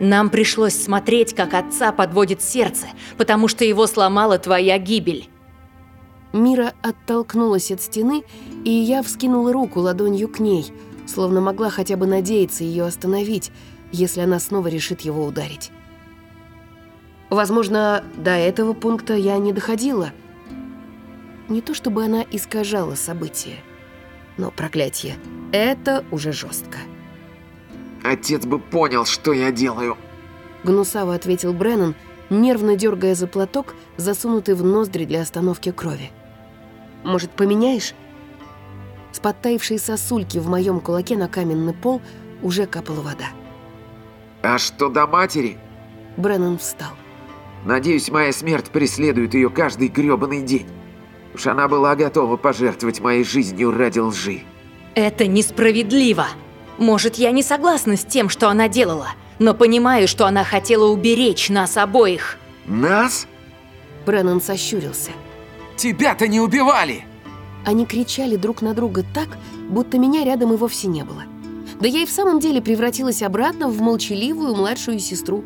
«Нам пришлось смотреть, как отца подводит сердце, потому что его сломала твоя гибель». Мира оттолкнулась от стены, и я вскинула руку ладонью к ней, словно могла хотя бы надеяться ее остановить, если она снова решит его ударить. Возможно, до этого пункта я не доходила – не то чтобы она искажала события, но проклятие, это уже жестко. Отец бы понял, что я делаю. Гнусаво ответил Бреннан, нервно дергая за платок, засунутый в ноздри для остановки крови. Может, поменяешь? С подтаившей сосульки в моем кулаке на каменный пол уже капала вода. А что до матери? Бреннан встал. Надеюсь, моя смерть преследует ее каждый грёбаный день. Уж она была готова пожертвовать моей жизнью ради лжи. Это несправедливо. Может, я не согласна с тем, что она делала, но понимаю, что она хотела уберечь нас обоих. Нас? Бреннан сощурился. Тебя-то не убивали! Они кричали друг на друга так, будто меня рядом и вовсе не было. Да я и в самом деле превратилась обратно в молчаливую младшую сестру.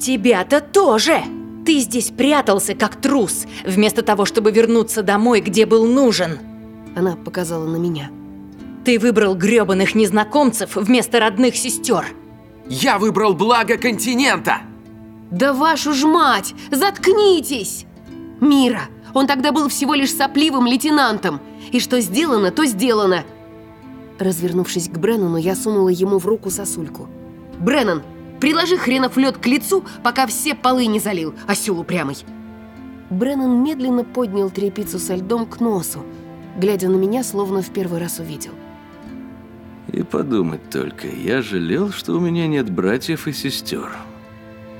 Тебя-то тоже! Ты здесь прятался, как трус, вместо того, чтобы вернуться домой, где был нужен. Она показала на меня. Ты выбрал грёбаных незнакомцев вместо родных сестер. Я выбрал благо континента! Да вашу ж мать! Заткнитесь! Мира, он тогда был всего лишь сопливым лейтенантом. И что сделано, то сделано. Развернувшись к Бреннану, я сунула ему в руку сосульку. «Бреннан, Приложи хренов лед к лицу, пока все полы не залил, осел упрямый. Бреннан медленно поднял трепицу со льдом к носу, глядя на меня, словно в первый раз увидел. И подумать только, я жалел, что у меня нет братьев и сестер.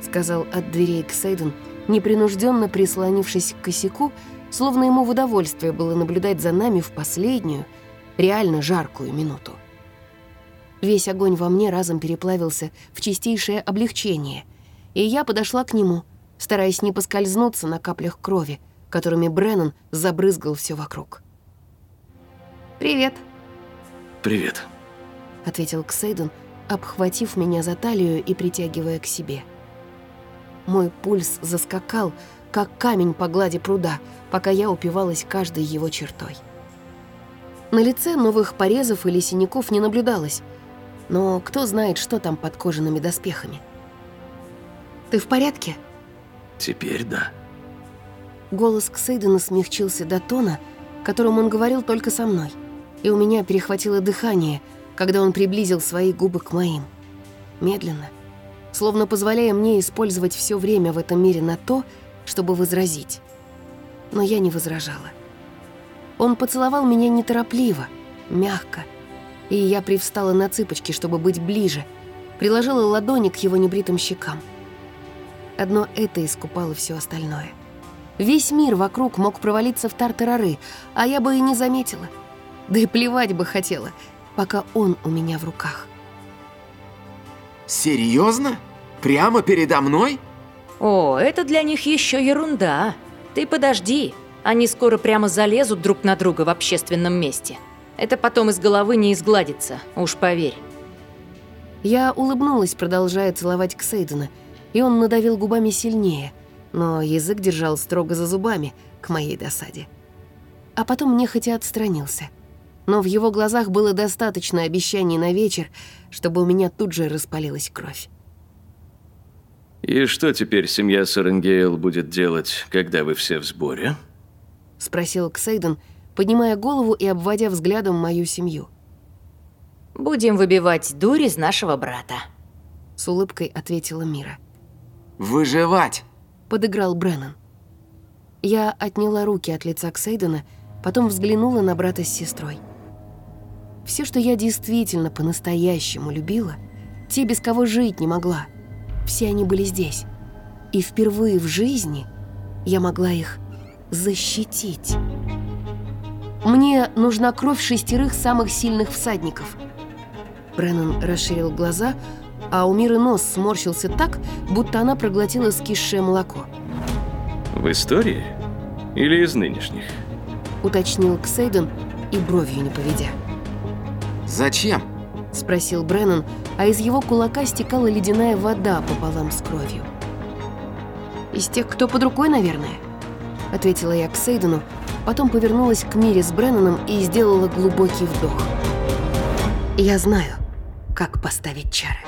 Сказал от дверей Ксейден, непринужденно прислонившись к косяку, словно ему в удовольствие было наблюдать за нами в последнюю, реально жаркую минуту. Весь огонь во мне разом переплавился в чистейшее облегчение, и я подошла к нему, стараясь не поскользнуться на каплях крови, которыми Бреннан забрызгал все вокруг. «Привет». «Привет», — ответил Ксейден, обхватив меня за талию и притягивая к себе. Мой пульс заскакал, как камень по глади пруда, пока я упивалась каждой его чертой. На лице новых порезов или синяков не наблюдалось, но кто знает, что там под кожаными доспехами. «Ты в порядке?» «Теперь да». Голос Ксейдена смягчился до тона, которым он говорил только со мной, и у меня перехватило дыхание, когда он приблизил свои губы к моим. Медленно, словно позволяя мне использовать все время в этом мире на то, чтобы возразить. Но я не возражала. Он поцеловал меня неторопливо, мягко, и я привстала на цыпочки, чтобы быть ближе, приложила ладони к его небритым щекам. Одно это искупало все остальное. Весь мир вокруг мог провалиться в тартарары, а я бы и не заметила. Да и плевать бы хотела, пока он у меня в руках. Серьезно? Прямо передо мной? О, это для них еще ерунда. Ты подожди, они скоро прямо залезут друг на друга в общественном месте. Это потом из головы не изгладится, уж поверь. Я улыбнулась, продолжая целовать Ксейдена, и он надавил губами сильнее, но язык держал строго за зубами, к моей досаде. А потом нехотя отстранился. Но в его глазах было достаточно обещаний на вечер, чтобы у меня тут же распалилась кровь. И что теперь семья Саренгейл будет делать, когда вы все в сборе? Спросил Ксейден, поднимая голову и обводя взглядом мою семью. «Будем выбивать дурь из нашего брата», — с улыбкой ответила Мира. «Выживать!» — подыграл Бреннан. Я отняла руки от лица Ксейдена, потом взглянула на брата с сестрой. Все, что я действительно по-настоящему любила, те, без кого жить не могла, все они были здесь. И впервые в жизни я могла их защитить. Мне нужна кровь шестерых самых сильных всадников. Бреннан расширил глаза, а у Миры нос сморщился так, будто она проглотила скисшее молоко. В истории? Или из нынешних? Уточнил Ксейден и бровью не поведя. Зачем? Спросил Бреннан, а из его кулака стекала ледяная вода пополам с кровью. «Из тех, кто под рукой, наверное?» Ответила я к Сейдену, потом повернулась к Мире с Бреннаном и сделала глубокий вдох. «Я знаю, как поставить чары».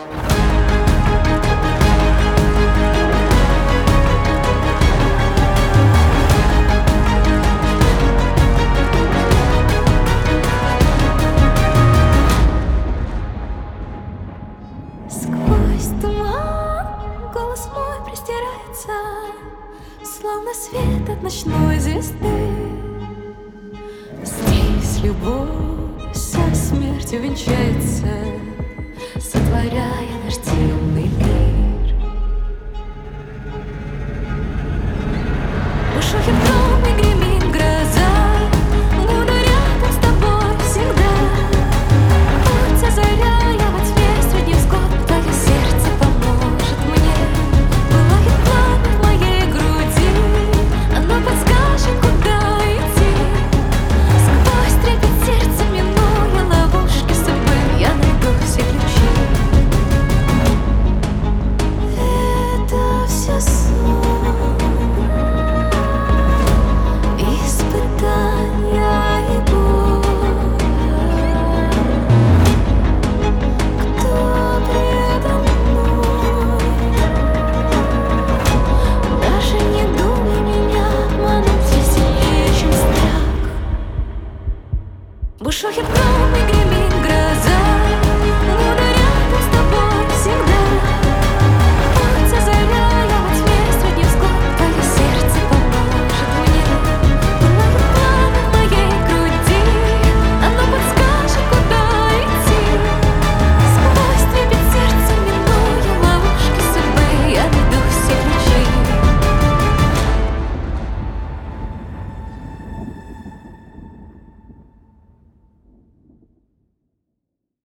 Словно свет от ночной звезды. Здесь любовь со смертью венчается, Сотворяя наш темный